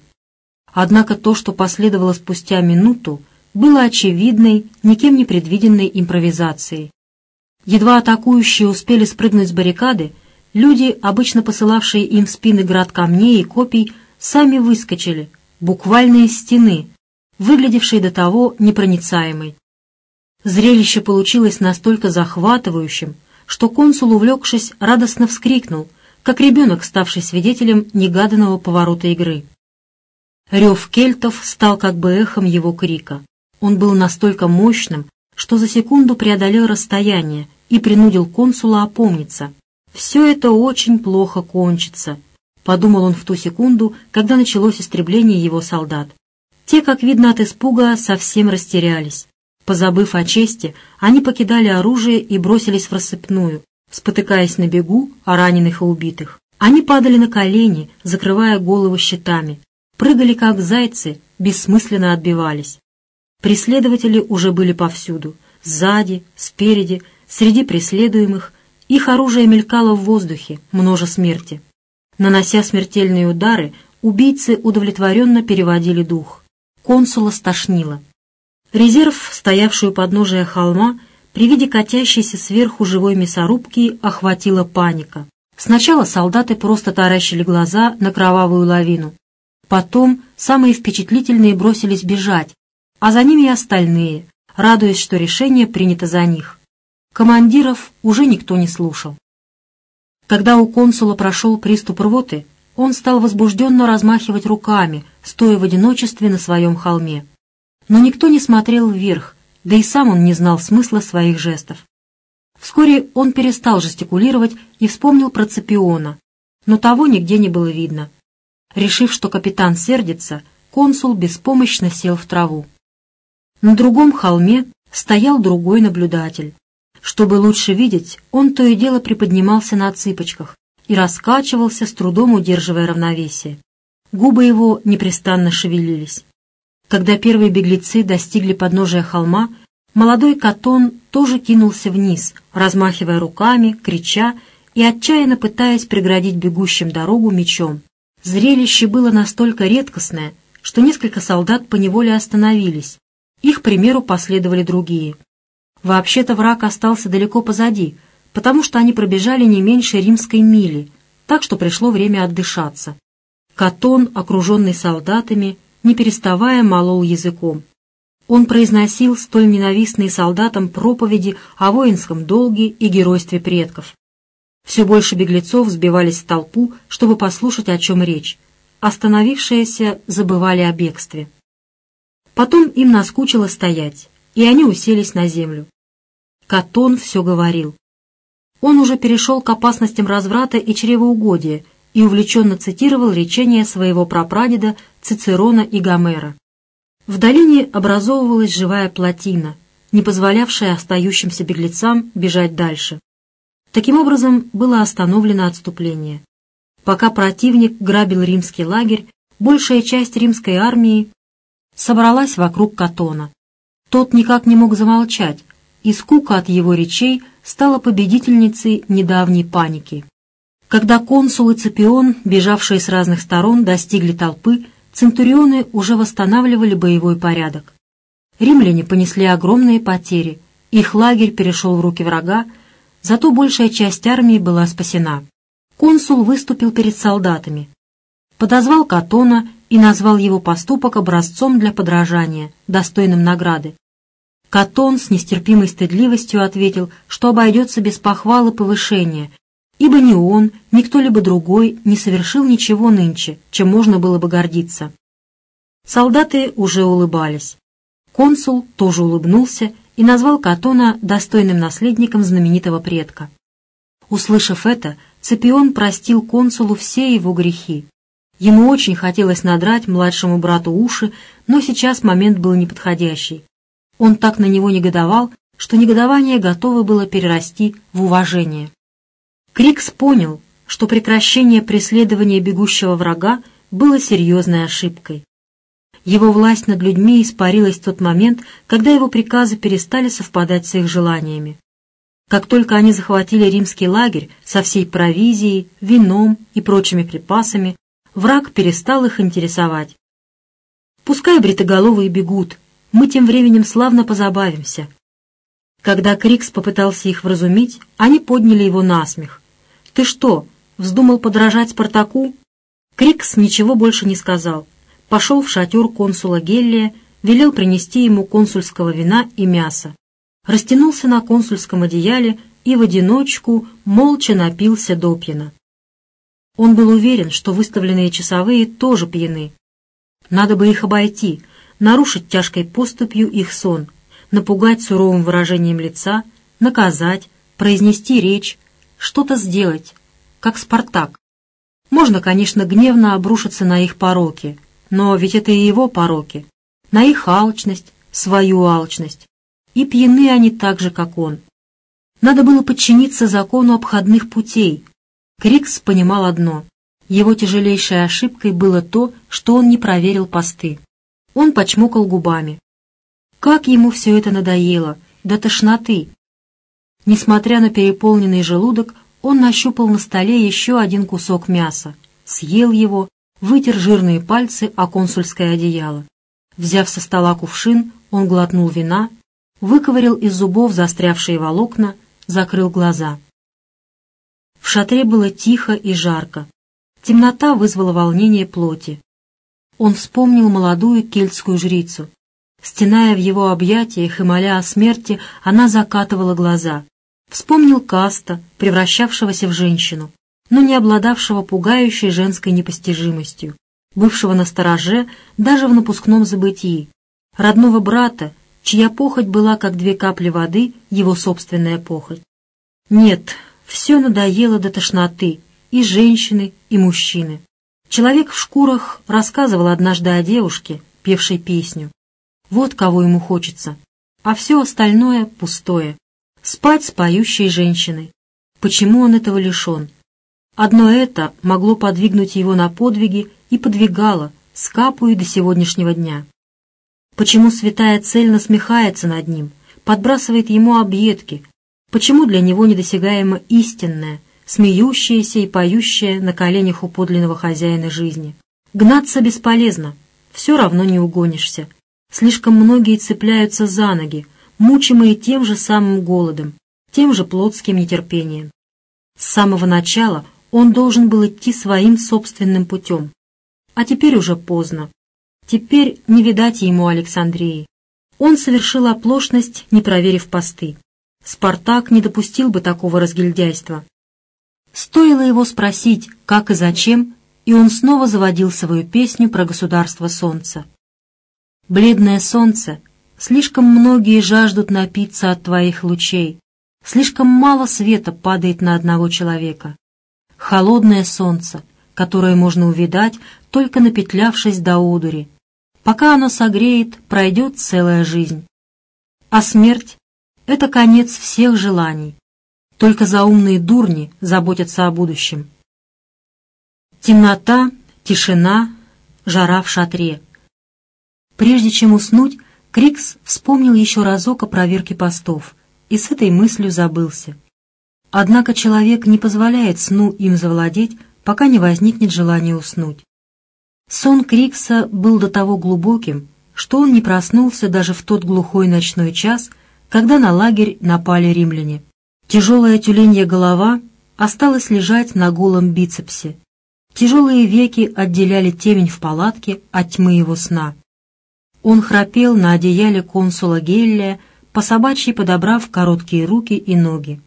Однако то, что последовало спустя минуту, было очевидной, никем не предвиденной импровизацией. Едва атакующие успели спрыгнуть с баррикады, люди, обычно посылавшие им в спины град камней и копий, сами выскочили, буквально из стены, выглядевшей до того непроницаемой. Зрелище получилось настолько захватывающим, что консул, увлекшись, радостно вскрикнул, как ребенок, ставший свидетелем негаданного поворота игры. Рев кельтов стал как бы эхом его крика. Он был настолько мощным, что за секунду преодолел расстояние и принудил консула опомниться. «Все это очень плохо кончится», — подумал он в ту секунду, когда началось истребление его солдат. Те, как видно от испуга, совсем растерялись. Позабыв о чести, они покидали оружие и бросились в рассыпную, спотыкаясь на бегу о раненых и убитых. Они падали на колени, закрывая голову щитами, прыгали как зайцы, бессмысленно отбивались. Преследователи уже были повсюду, сзади, спереди, среди преследуемых. Их оружие мелькало в воздухе, множе смерти. Нанося смертельные удары, убийцы удовлетворенно переводили дух. Консула стошнило. Резерв, стоявший у подножия холма, при виде катящейся сверху живой мясорубки охватила паника. Сначала солдаты просто таращили глаза на кровавую лавину. Потом самые впечатлительные бросились бежать, а за ними и остальные, радуясь, что решение принято за них. Командиров уже никто не слушал. Когда у консула прошел приступ рвоты, он стал возбужденно размахивать руками, стоя в одиночестве на своем холме. Но никто не смотрел вверх, да и сам он не знал смысла своих жестов. Вскоре он перестал жестикулировать и вспомнил про Цепиона, но того нигде не было видно. Решив, что капитан сердится, консул беспомощно сел в траву. На другом холме стоял другой наблюдатель. Чтобы лучше видеть, он то и дело приподнимался на цыпочках и раскачивался, с трудом удерживая равновесие. Губы его непрестанно шевелились. Когда первые беглецы достигли подножия холма, молодой Катон тоже кинулся вниз, размахивая руками, крича и отчаянно пытаясь преградить бегущим дорогу мечом. Зрелище было настолько редкостное, что несколько солдат поневоле остановились, их примеру последовали другие. Вообще-то враг остался далеко позади, потому что они пробежали не меньше римской мили, так что пришло время отдышаться. Катон, окруженный солдатами, не переставая молол языком. Он произносил столь ненавистные солдатам проповеди о воинском долге и геройстве предков. Все больше беглецов сбивались в толпу, чтобы послушать, о чем речь. Остановившиеся забывали о бегстве. Потом им наскучило стоять, и они уселись на землю. Катон все говорил. Он уже перешел к опасностям разврата и чревоугодия и увлеченно цитировал речения своего прапрадеда Цицерона и Гомера. В долине образовывалась живая плотина, не позволявшая остающимся беглецам бежать дальше. Таким образом, было остановлено отступление. Пока противник грабил римский лагерь, большая часть римской армии собралась вокруг Катона. Тот никак не мог замолчать, и скука от его речей стала победительницей недавней паники. Когда консул и Цепион, бежавшие с разных сторон, достигли толпы, центурионы уже восстанавливали боевой порядок. Римляне понесли огромные потери, их лагерь перешел в руки врага, зато большая часть армии была спасена. Консул выступил перед солдатами, подозвал Катона и назвал его поступок образцом для подражания, достойным награды. Катон с нестерпимой стыдливостью ответил, что обойдется без похвалы повышения, ибо ни он, ни кто-либо другой не совершил ничего нынче, чем можно было бы гордиться. Солдаты уже улыбались. Консул тоже улыбнулся и назвал Катона достойным наследником знаменитого предка. Услышав это, Цепион простил консулу все его грехи. Ему очень хотелось надрать младшему брату уши, но сейчас момент был неподходящий. Он так на него негодовал, что негодование готово было перерасти в уважение. Крикс понял, что прекращение преследования бегущего врага было серьезной ошибкой. Его власть над людьми испарилась в тот момент, когда его приказы перестали совпадать с их желаниями. Как только они захватили римский лагерь со всей провизией, вином и прочими припасами, враг перестал их интересовать. Пускай бритоголовые бегут, мы тем временем славно позабавимся. Когда Крикс попытался их вразумить, они подняли его на смех. «Ты что, вздумал подражать Спартаку?» Крикс ничего больше не сказал. Пошел в шатер консула Геллия, велел принести ему консульского вина и мяса. Растянулся на консульском одеяле и в одиночку молча напился до пьяна. Он был уверен, что выставленные часовые тоже пьяны. Надо бы их обойти, нарушить тяжкой поступью их сон, напугать суровым выражением лица, наказать, произнести речь, что-то сделать, как Спартак. Можно, конечно, гневно обрушиться на их пороки, но ведь это и его пороки, на их алчность, свою алчность. И пьяны они так же, как он. Надо было подчиниться закону обходных путей. Крикс понимал одно. Его тяжелейшей ошибкой было то, что он не проверил посты. Он почмокал губами. Как ему все это надоело, до тошноты, Несмотря на переполненный желудок, он нащупал на столе еще один кусок мяса, съел его, вытер жирные пальцы о консульское одеяло. Взяв со стола кувшин, он глотнул вина, выковырял из зубов застрявшие волокна, закрыл глаза. В шатре было тихо и жарко. Темнота вызвала волнение плоти. Он вспомнил молодую кельтскую жрицу. Стеная в его объятиях и моля о смерти, она закатывала глаза. Вспомнил Каста, превращавшегося в женщину, но не обладавшего пугающей женской непостижимостью, бывшего на стороже даже в напускном забытии, родного брата, чья похоть была как две капли воды, его собственная похоть. Нет, все надоело до тошноты, и женщины, и мужчины. Человек в шкурах рассказывал однажды о девушке, певшей песню. Вот кого ему хочется, а все остальное пустое спать с поющей женщиной. Почему он этого лишен? Одно это могло подвигнуть его на подвиги и подвигало, скапую до сегодняшнего дня. Почему святая цель насмехается над ним, подбрасывает ему объедки? Почему для него недосягаемо истинное, смеющееся и поющее на коленях у подлинного хозяина жизни? Гнаться бесполезно, все равно не угонишься. Слишком многие цепляются за ноги, мучимые тем же самым голодом, тем же плотским нетерпением. С самого начала он должен был идти своим собственным путем. А теперь уже поздно. Теперь не видать ему Александрии. Он совершил оплошность, не проверив посты. Спартак не допустил бы такого разгильдяйства. Стоило его спросить, как и зачем, и он снова заводил свою песню про государство солнца. «Бледное солнце, Слишком многие жаждут напиться от твоих лучей. Слишком мало света падает на одного человека. Холодное солнце, которое можно увидать, только напетлявшись до одури. Пока оно согреет, пройдет целая жизнь. А смерть — это конец всех желаний. Только заумные дурни заботятся о будущем. Темнота, тишина, жара в шатре. Прежде чем уснуть, Крикс вспомнил еще разок о проверке постов и с этой мыслью забылся. Однако человек не позволяет сну им завладеть, пока не возникнет желание уснуть. Сон Крикса был до того глубоким, что он не проснулся даже в тот глухой ночной час, когда на лагерь напали римляне. Тяжелая тюленья голова осталась лежать на голом бицепсе. Тяжелые веки отделяли темень в палатке от тьмы его сна. Он храпел на одеяле консула Геллия, по собачьи подобрав короткие руки и ноги.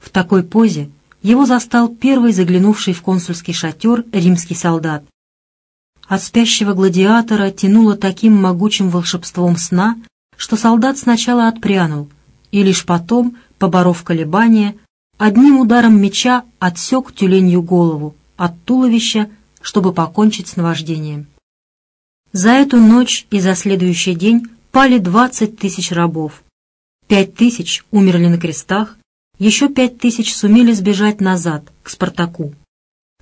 В такой позе его застал первый заглянувший в консульский шатер римский солдат. от спящего гладиатора тянуло таким могучим волшебством сна, что солдат сначала отпрянул, и лишь потом, поборов колебания, одним ударом меча отсек тюленью голову от туловища, чтобы покончить с наваждением. За эту ночь и за следующий день пали двадцать тысяч рабов. Пять тысяч умерли на крестах, еще пять тысяч сумели сбежать назад, к Спартаку.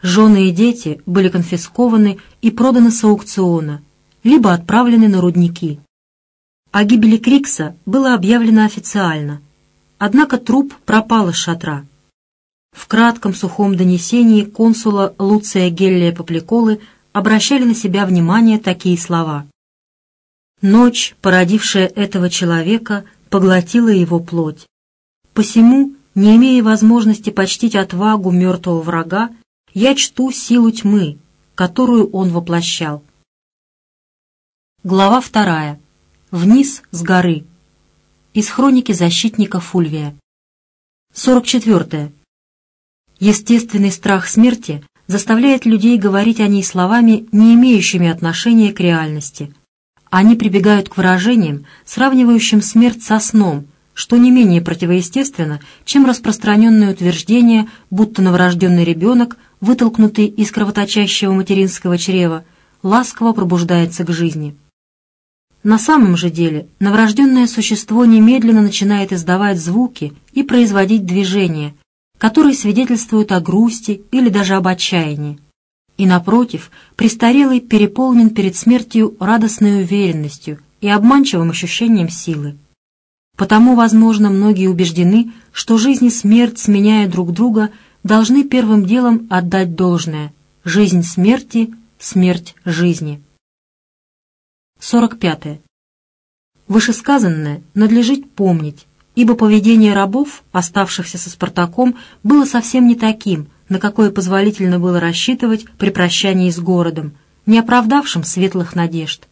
Жены и дети были конфискованы и проданы с аукциона, либо отправлены на рудники. О гибели Крикса было объявлено официально, однако труп пропал из шатра. В кратком сухом донесении консула Луция Геллия Попликолы обращали на себя внимание такие слова. «Ночь, породившая этого человека, поглотила его плоть. Посему, не имея возможности почтить отвагу мертвого врага, я чту силу тьмы, которую он воплощал». Глава вторая. Вниз с горы. Из хроники защитника Фульвия. 44. Естественный страх смерти заставляет людей говорить о ней словами, не имеющими отношения к реальности. Они прибегают к выражениям, сравнивающим смерть со сном, что не менее противоестественно, чем распространенное утверждение, будто новорожденный ребенок, вытолкнутый из кровоточащего материнского чрева, ласково пробуждается к жизни. На самом же деле новорожденное существо немедленно начинает издавать звуки и производить движения, которые свидетельствуют о грусти или даже об отчаянии. И, напротив, престарелый переполнен перед смертью радостной уверенностью и обманчивым ощущением силы. Потому, возможно, многие убеждены, что жизнь и смерть, сменяя друг друга, должны первым делом отдать должное – жизнь смерти, смерть жизни. 45. Вышесказанное надлежит помнить, ибо поведение рабов, оставшихся со Спартаком, было совсем не таким, на какое позволительно было рассчитывать при прощании с городом, не оправдавшим светлых надежд.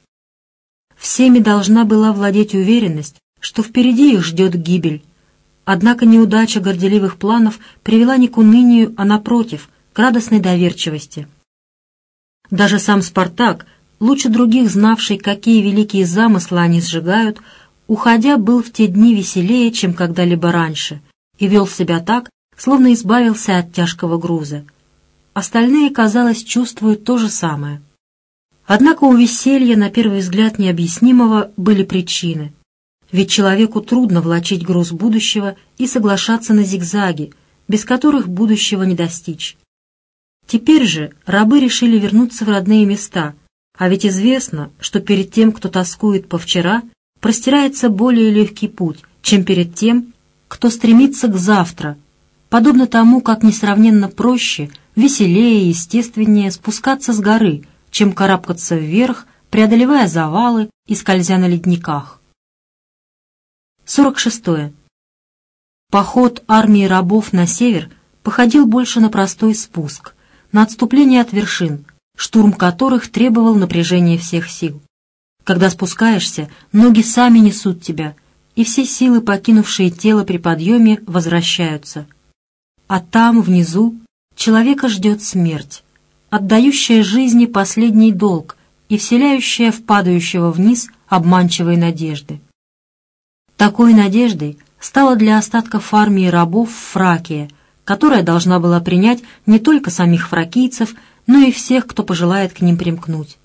Всеми должна была владеть уверенность, что впереди их ждет гибель. Однако неудача горделивых планов привела не к унынию, а напротив, к радостной доверчивости. Даже сам Спартак, лучше других знавший, какие великие замыслы они сжигают, уходя, был в те дни веселее, чем когда-либо раньше, и вел себя так, словно избавился от тяжкого груза. Остальные, казалось, чувствуют то же самое. Однако у веселья, на первый взгляд необъяснимого, были причины. Ведь человеку трудно влачить груз будущего и соглашаться на зигзаги, без которых будущего не достичь. Теперь же рабы решили вернуться в родные места — а ведь известно, что перед тем, кто тоскует по вчера, простирается более легкий путь, чем перед тем, кто стремится к завтра, подобно тому, как несравненно проще, веселее и естественнее спускаться с горы, чем карабкаться вверх, преодолевая завалы и скользя на ледниках. 46. Поход армии рабов на север походил больше на простой спуск, на отступление от вершин, штурм которых требовал напряжения всех сил. Когда спускаешься, ноги сами несут тебя, и все силы, покинувшие тело при подъеме, возвращаются. А там, внизу, человека ждет смерть, отдающая жизни последний долг и вселяющая в падающего вниз обманчивые надежды. Такой надеждой стала для остатков армии рабов Фракия, которая должна была принять не только самих фракийцев, но и всех, кто пожелает к ним примкнуть.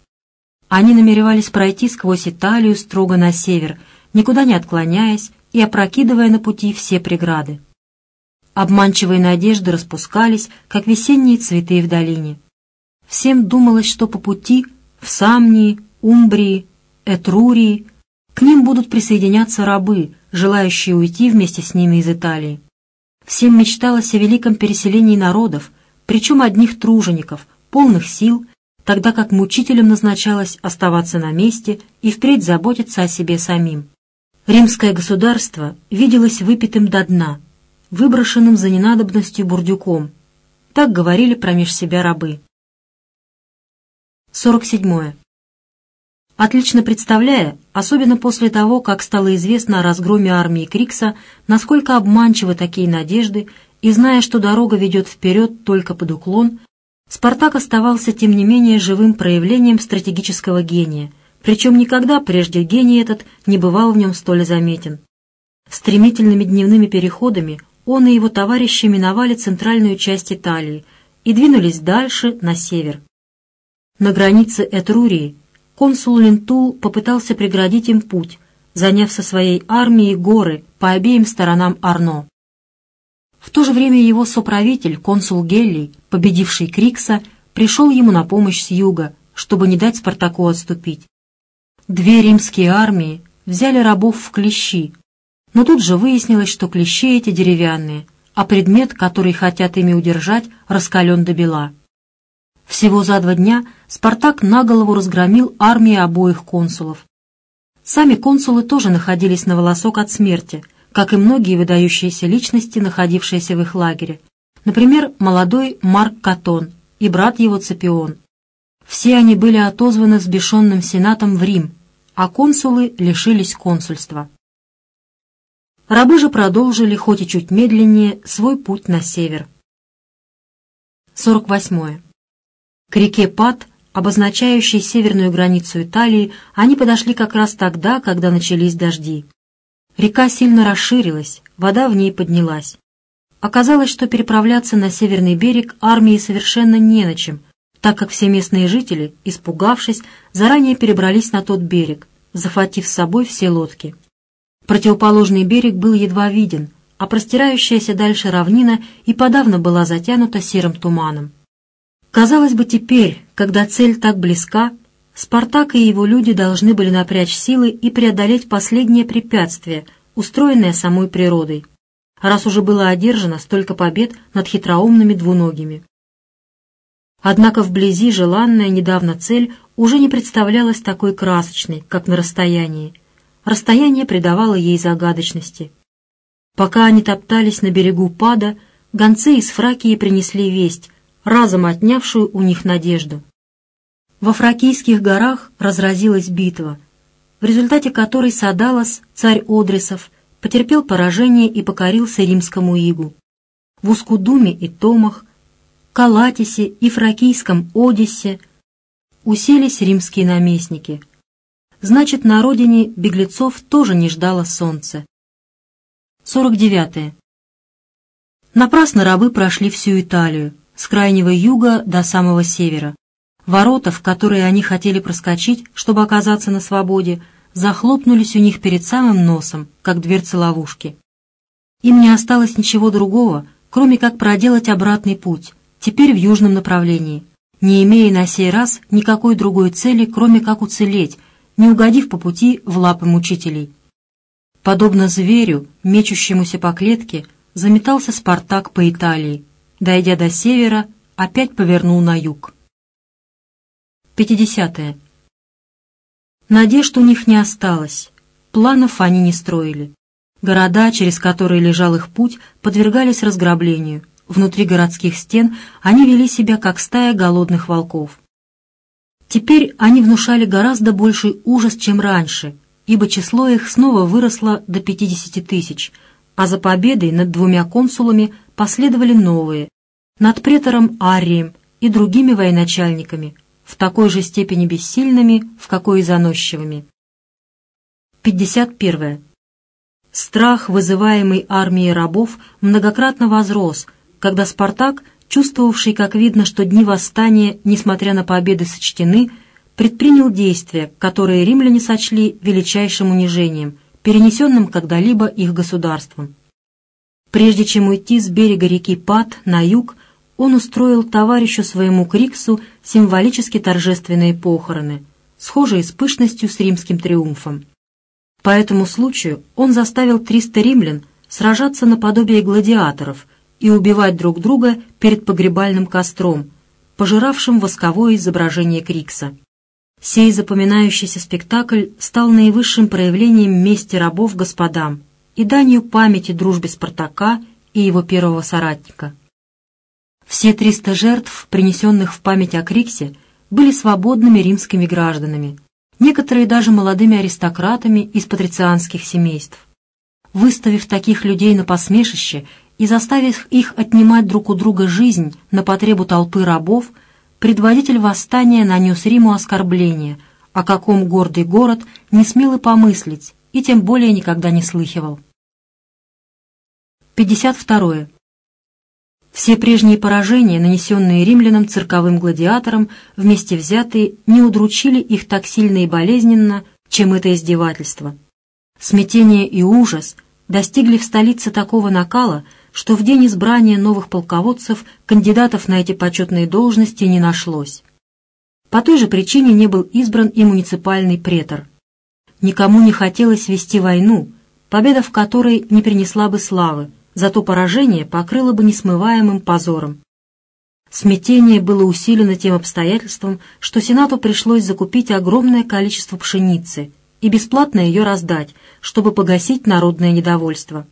Они намеревались пройти сквозь Италию строго на север, никуда не отклоняясь и опрокидывая на пути все преграды. Обманчивые надежды распускались, как весенние цветы в долине. Всем думалось, что по пути в Самнии, Умбрии, Этрурии к ним будут присоединяться рабы, желающие уйти вместе с ними из Италии. Всем мечталось о великом переселении народов, причем одних тружеников, полных сил, тогда как мучителям назначалось оставаться на месте и впредь заботиться о себе самим. Римское государство виделось выпитым до дна, выброшенным за ненадобностью бурдюком. Так говорили промеж себя рабы. 47. Отлично представляя, особенно после того, как стало известно о разгроме армии Крикса, насколько обманчивы такие надежды, и зная, что дорога ведет вперед только под уклон, Спартак оставался, тем не менее, живым проявлением стратегического гения, причем никогда прежде гений этот не бывал в нем столь заметен. Стремительными дневными переходами он и его товарищи миновали центральную часть Италии и двинулись дальше, на север. На границе Этрурии консул Лентул попытался преградить им путь, заняв со своей армией горы по обеим сторонам Арно. В то же время его соправитель, консул Геллий, победивший Крикса, пришел ему на помощь с юга, чтобы не дать Спартаку отступить. Две римские армии взяли рабов в клещи, но тут же выяснилось, что клещи эти деревянные, а предмет, который хотят ими удержать, раскален до бела. Всего за два дня Спартак наголову разгромил армии обоих консулов. Сами консулы тоже находились на волосок от смерти, как и многие выдающиеся личности, находившиеся в их лагере. Например, молодой Марк Катон и брат его Цепион. Все они были отозваны сбешенным сенатом в Рим, а консулы лишились консульства. Рабы же продолжили, хоть и чуть медленнее, свой путь на север. 48. К реке Пат, обозначающей северную границу Италии, они подошли как раз тогда, когда начались дожди. Река сильно расширилась, вода в ней поднялась. Оказалось, что переправляться на северный берег армии совершенно не на чем, так как все местные жители, испугавшись, заранее перебрались на тот берег, захватив с собой все лодки. Противоположный берег был едва виден, а простирающаяся дальше равнина и подавно была затянута серым туманом. Казалось бы, теперь, когда цель так близка, Спартак и его люди должны были напрячь силы и преодолеть последнее препятствие, устроенное самой природой, раз уже было одержано столько побед над хитроумными двуногими. Однако вблизи желанная недавно цель уже не представлялась такой красочной, как на расстоянии, Расстояние придавало ей загадочности. Пока они топтались на берегу пада, гонцы из Фракии принесли весть, разом отнявшую у них надежду. Во Фракийских горах разразилась битва, в результате которой Садалос, царь Одрисов, потерпел поражение и покорился римскому игу. В Ускудуме и Томах, Калатисе и Фракийском Одиссе уселись римские наместники – значит, на родине беглецов тоже не ждало солнце. 49. -е. Напрасно рабы прошли всю Италию, с крайнего юга до самого севера. Ворота, в которые они хотели проскочить, чтобы оказаться на свободе, захлопнулись у них перед самым носом, как дверцы ловушки. Им не осталось ничего другого, кроме как проделать обратный путь, теперь в южном направлении, не имея на сей раз никакой другой цели, кроме как уцелеть, не угодив по пути в лапы мучителей. Подобно зверю, мечущемуся по клетке, заметался Спартак по Италии. Дойдя до севера, опять повернул на юг. 50. -е. Надежд у них не осталось, планов они не строили. Города, через которые лежал их путь, подвергались разграблению. Внутри городских стен они вели себя, как стая голодных волков. Теперь они внушали гораздо больший ужас, чем раньше, ибо число их снова выросло до 50 тысяч, а за победой над двумя консулами последовали новые, над претором Арием и другими военачальниками, в такой же степени бессильными, в какой и заносчивыми. 51. Страх, вызываемый армией рабов, многократно возрос, когда Спартак чувствовавший, как видно, что дни восстания, несмотря на победы, сочтены, предпринял действия, которые римляне сочли величайшим унижением, перенесенным когда-либо их государством. Прежде чем уйти с берега реки Пат на юг, он устроил товарищу своему Криксу символически торжественные похороны, схожие с пышностью с римским триумфом. По этому случаю он заставил 300 римлян сражаться наподобие гладиаторов – и убивать друг друга перед погребальным костром, пожиравшим восковое изображение Крикса. Сей запоминающийся спектакль стал наивысшим проявлением мести рабов господам и данью памяти дружбе Спартака и его первого соратника. Все 300 жертв, принесенных в память о Криксе, были свободными римскими гражданами, некоторые даже молодыми аристократами из патрицианских семейств. Выставив таких людей на посмешище и заставив их отнимать друг у друга жизнь на потребу толпы рабов, предводитель восстания нанес Риму оскорбление, о каком гордый город не смел и помыслить, и тем более никогда не слыхивал. 52. Все прежние поражения, нанесенные римлянам цирковым гладиаторам, вместе взятые, не удручили их так сильно и болезненно, чем это издевательство. Смятение и ужас достигли в столице такого накала, что в день избрания новых полководцев кандидатов на эти почетные должности не нашлось. По той же причине не был избран и муниципальный претор. Никому не хотелось вести войну, победа в которой не принесла бы славы, зато поражение покрыло бы несмываемым позором. Смятение было усилено тем обстоятельством, что Сенату пришлось закупить огромное количество пшеницы и бесплатно ее раздать, чтобы погасить народное недовольство.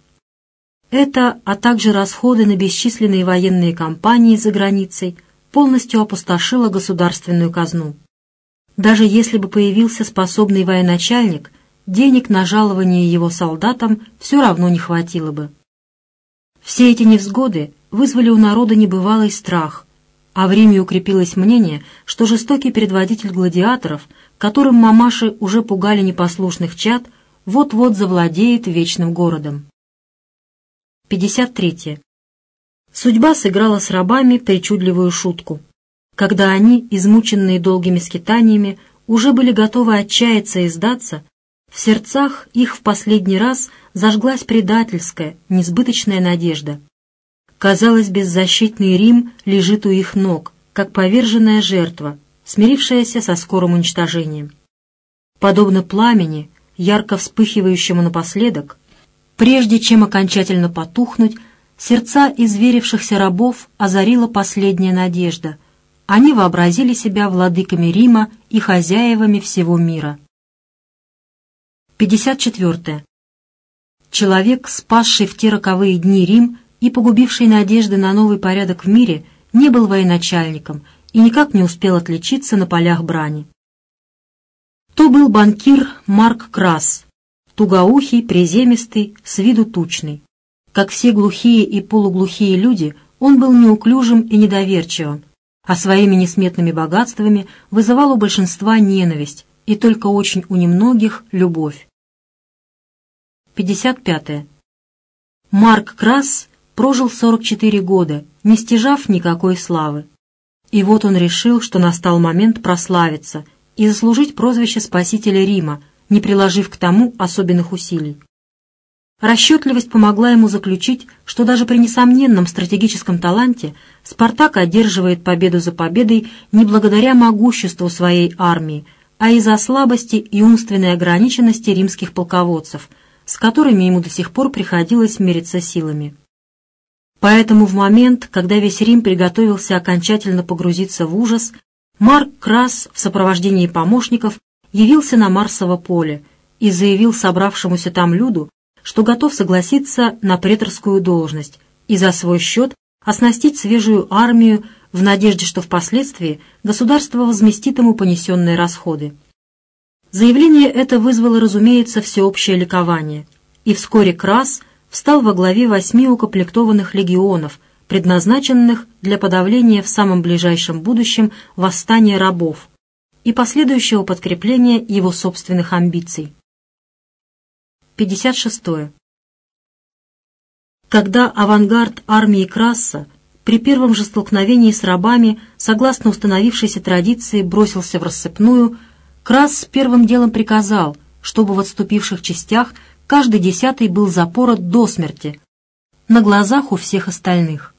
Это, а также расходы на бесчисленные военные кампании за границей, полностью опустошило государственную казну. Даже если бы появился способный военачальник, денег на жалование его солдатам все равно не хватило бы. Все эти невзгоды вызвали у народа небывалый страх, а в Риме укрепилось мнение, что жестокий предводитель гладиаторов, которым мамаши уже пугали непослушных чад, вот-вот завладеет вечным городом. 53. Судьба сыграла с рабами причудливую шутку. Когда они, измученные долгими скитаниями, уже были готовы отчаяться и сдаться, в сердцах их в последний раз зажглась предательская, несбыточная надежда. Казалось, беззащитный Рим лежит у их ног, как поверженная жертва, смирившаяся со скорым уничтожением. Подобно пламени, ярко вспыхивающему напоследок, Прежде чем окончательно потухнуть, сердца изверившихся рабов озарила последняя надежда. Они вообразили себя владыками Рима и хозяевами всего мира. 54. Человек, спасший в те роковые дни Рим и погубивший надежды на новый порядок в мире, не был военачальником и никак не успел отличиться на полях брани. То был банкир Марк Крас, тугоухий, приземистый, с виду тучный. Как все глухие и полуглухие люди, он был неуклюжим и недоверчивым, а своими несметными богатствами вызывал у большинства ненависть и только очень у немногих — любовь. 55. -е. Марк Крас прожил 44 года, не стяжав никакой славы. И вот он решил, что настал момент прославиться и заслужить прозвище Спасителя Рима, не приложив к тому особенных усилий. Расчетливость помогла ему заключить, что даже при несомненном стратегическом таланте Спартак одерживает победу за победой не благодаря могуществу своей армии, а из-за слабости и умственной ограниченности римских полководцев, с которыми ему до сих пор приходилось мериться силами. Поэтому в момент, когда весь Рим приготовился окончательно погрузиться в ужас, Марк Крас в сопровождении помощников явился на Марсово поле и заявил собравшемуся там люду, что готов согласиться на преторскую должность и за свой счет оснастить свежую армию в надежде, что впоследствии государство возместит ему понесенные расходы. Заявление это вызвало, разумеется, всеобщее ликование, и вскоре Крас встал во главе восьми укомплектованных легионов, предназначенных для подавления в самом ближайшем будущем восстания рабов, и последующего подкрепления его собственных амбиций. 56. Когда авангард армии Краса при первом же столкновении с рабами, согласно установившейся традиции, бросился в рассыпную, Крас первым делом приказал, чтобы в отступивших частях каждый десятый был запорот до смерти, на глазах у всех остальных.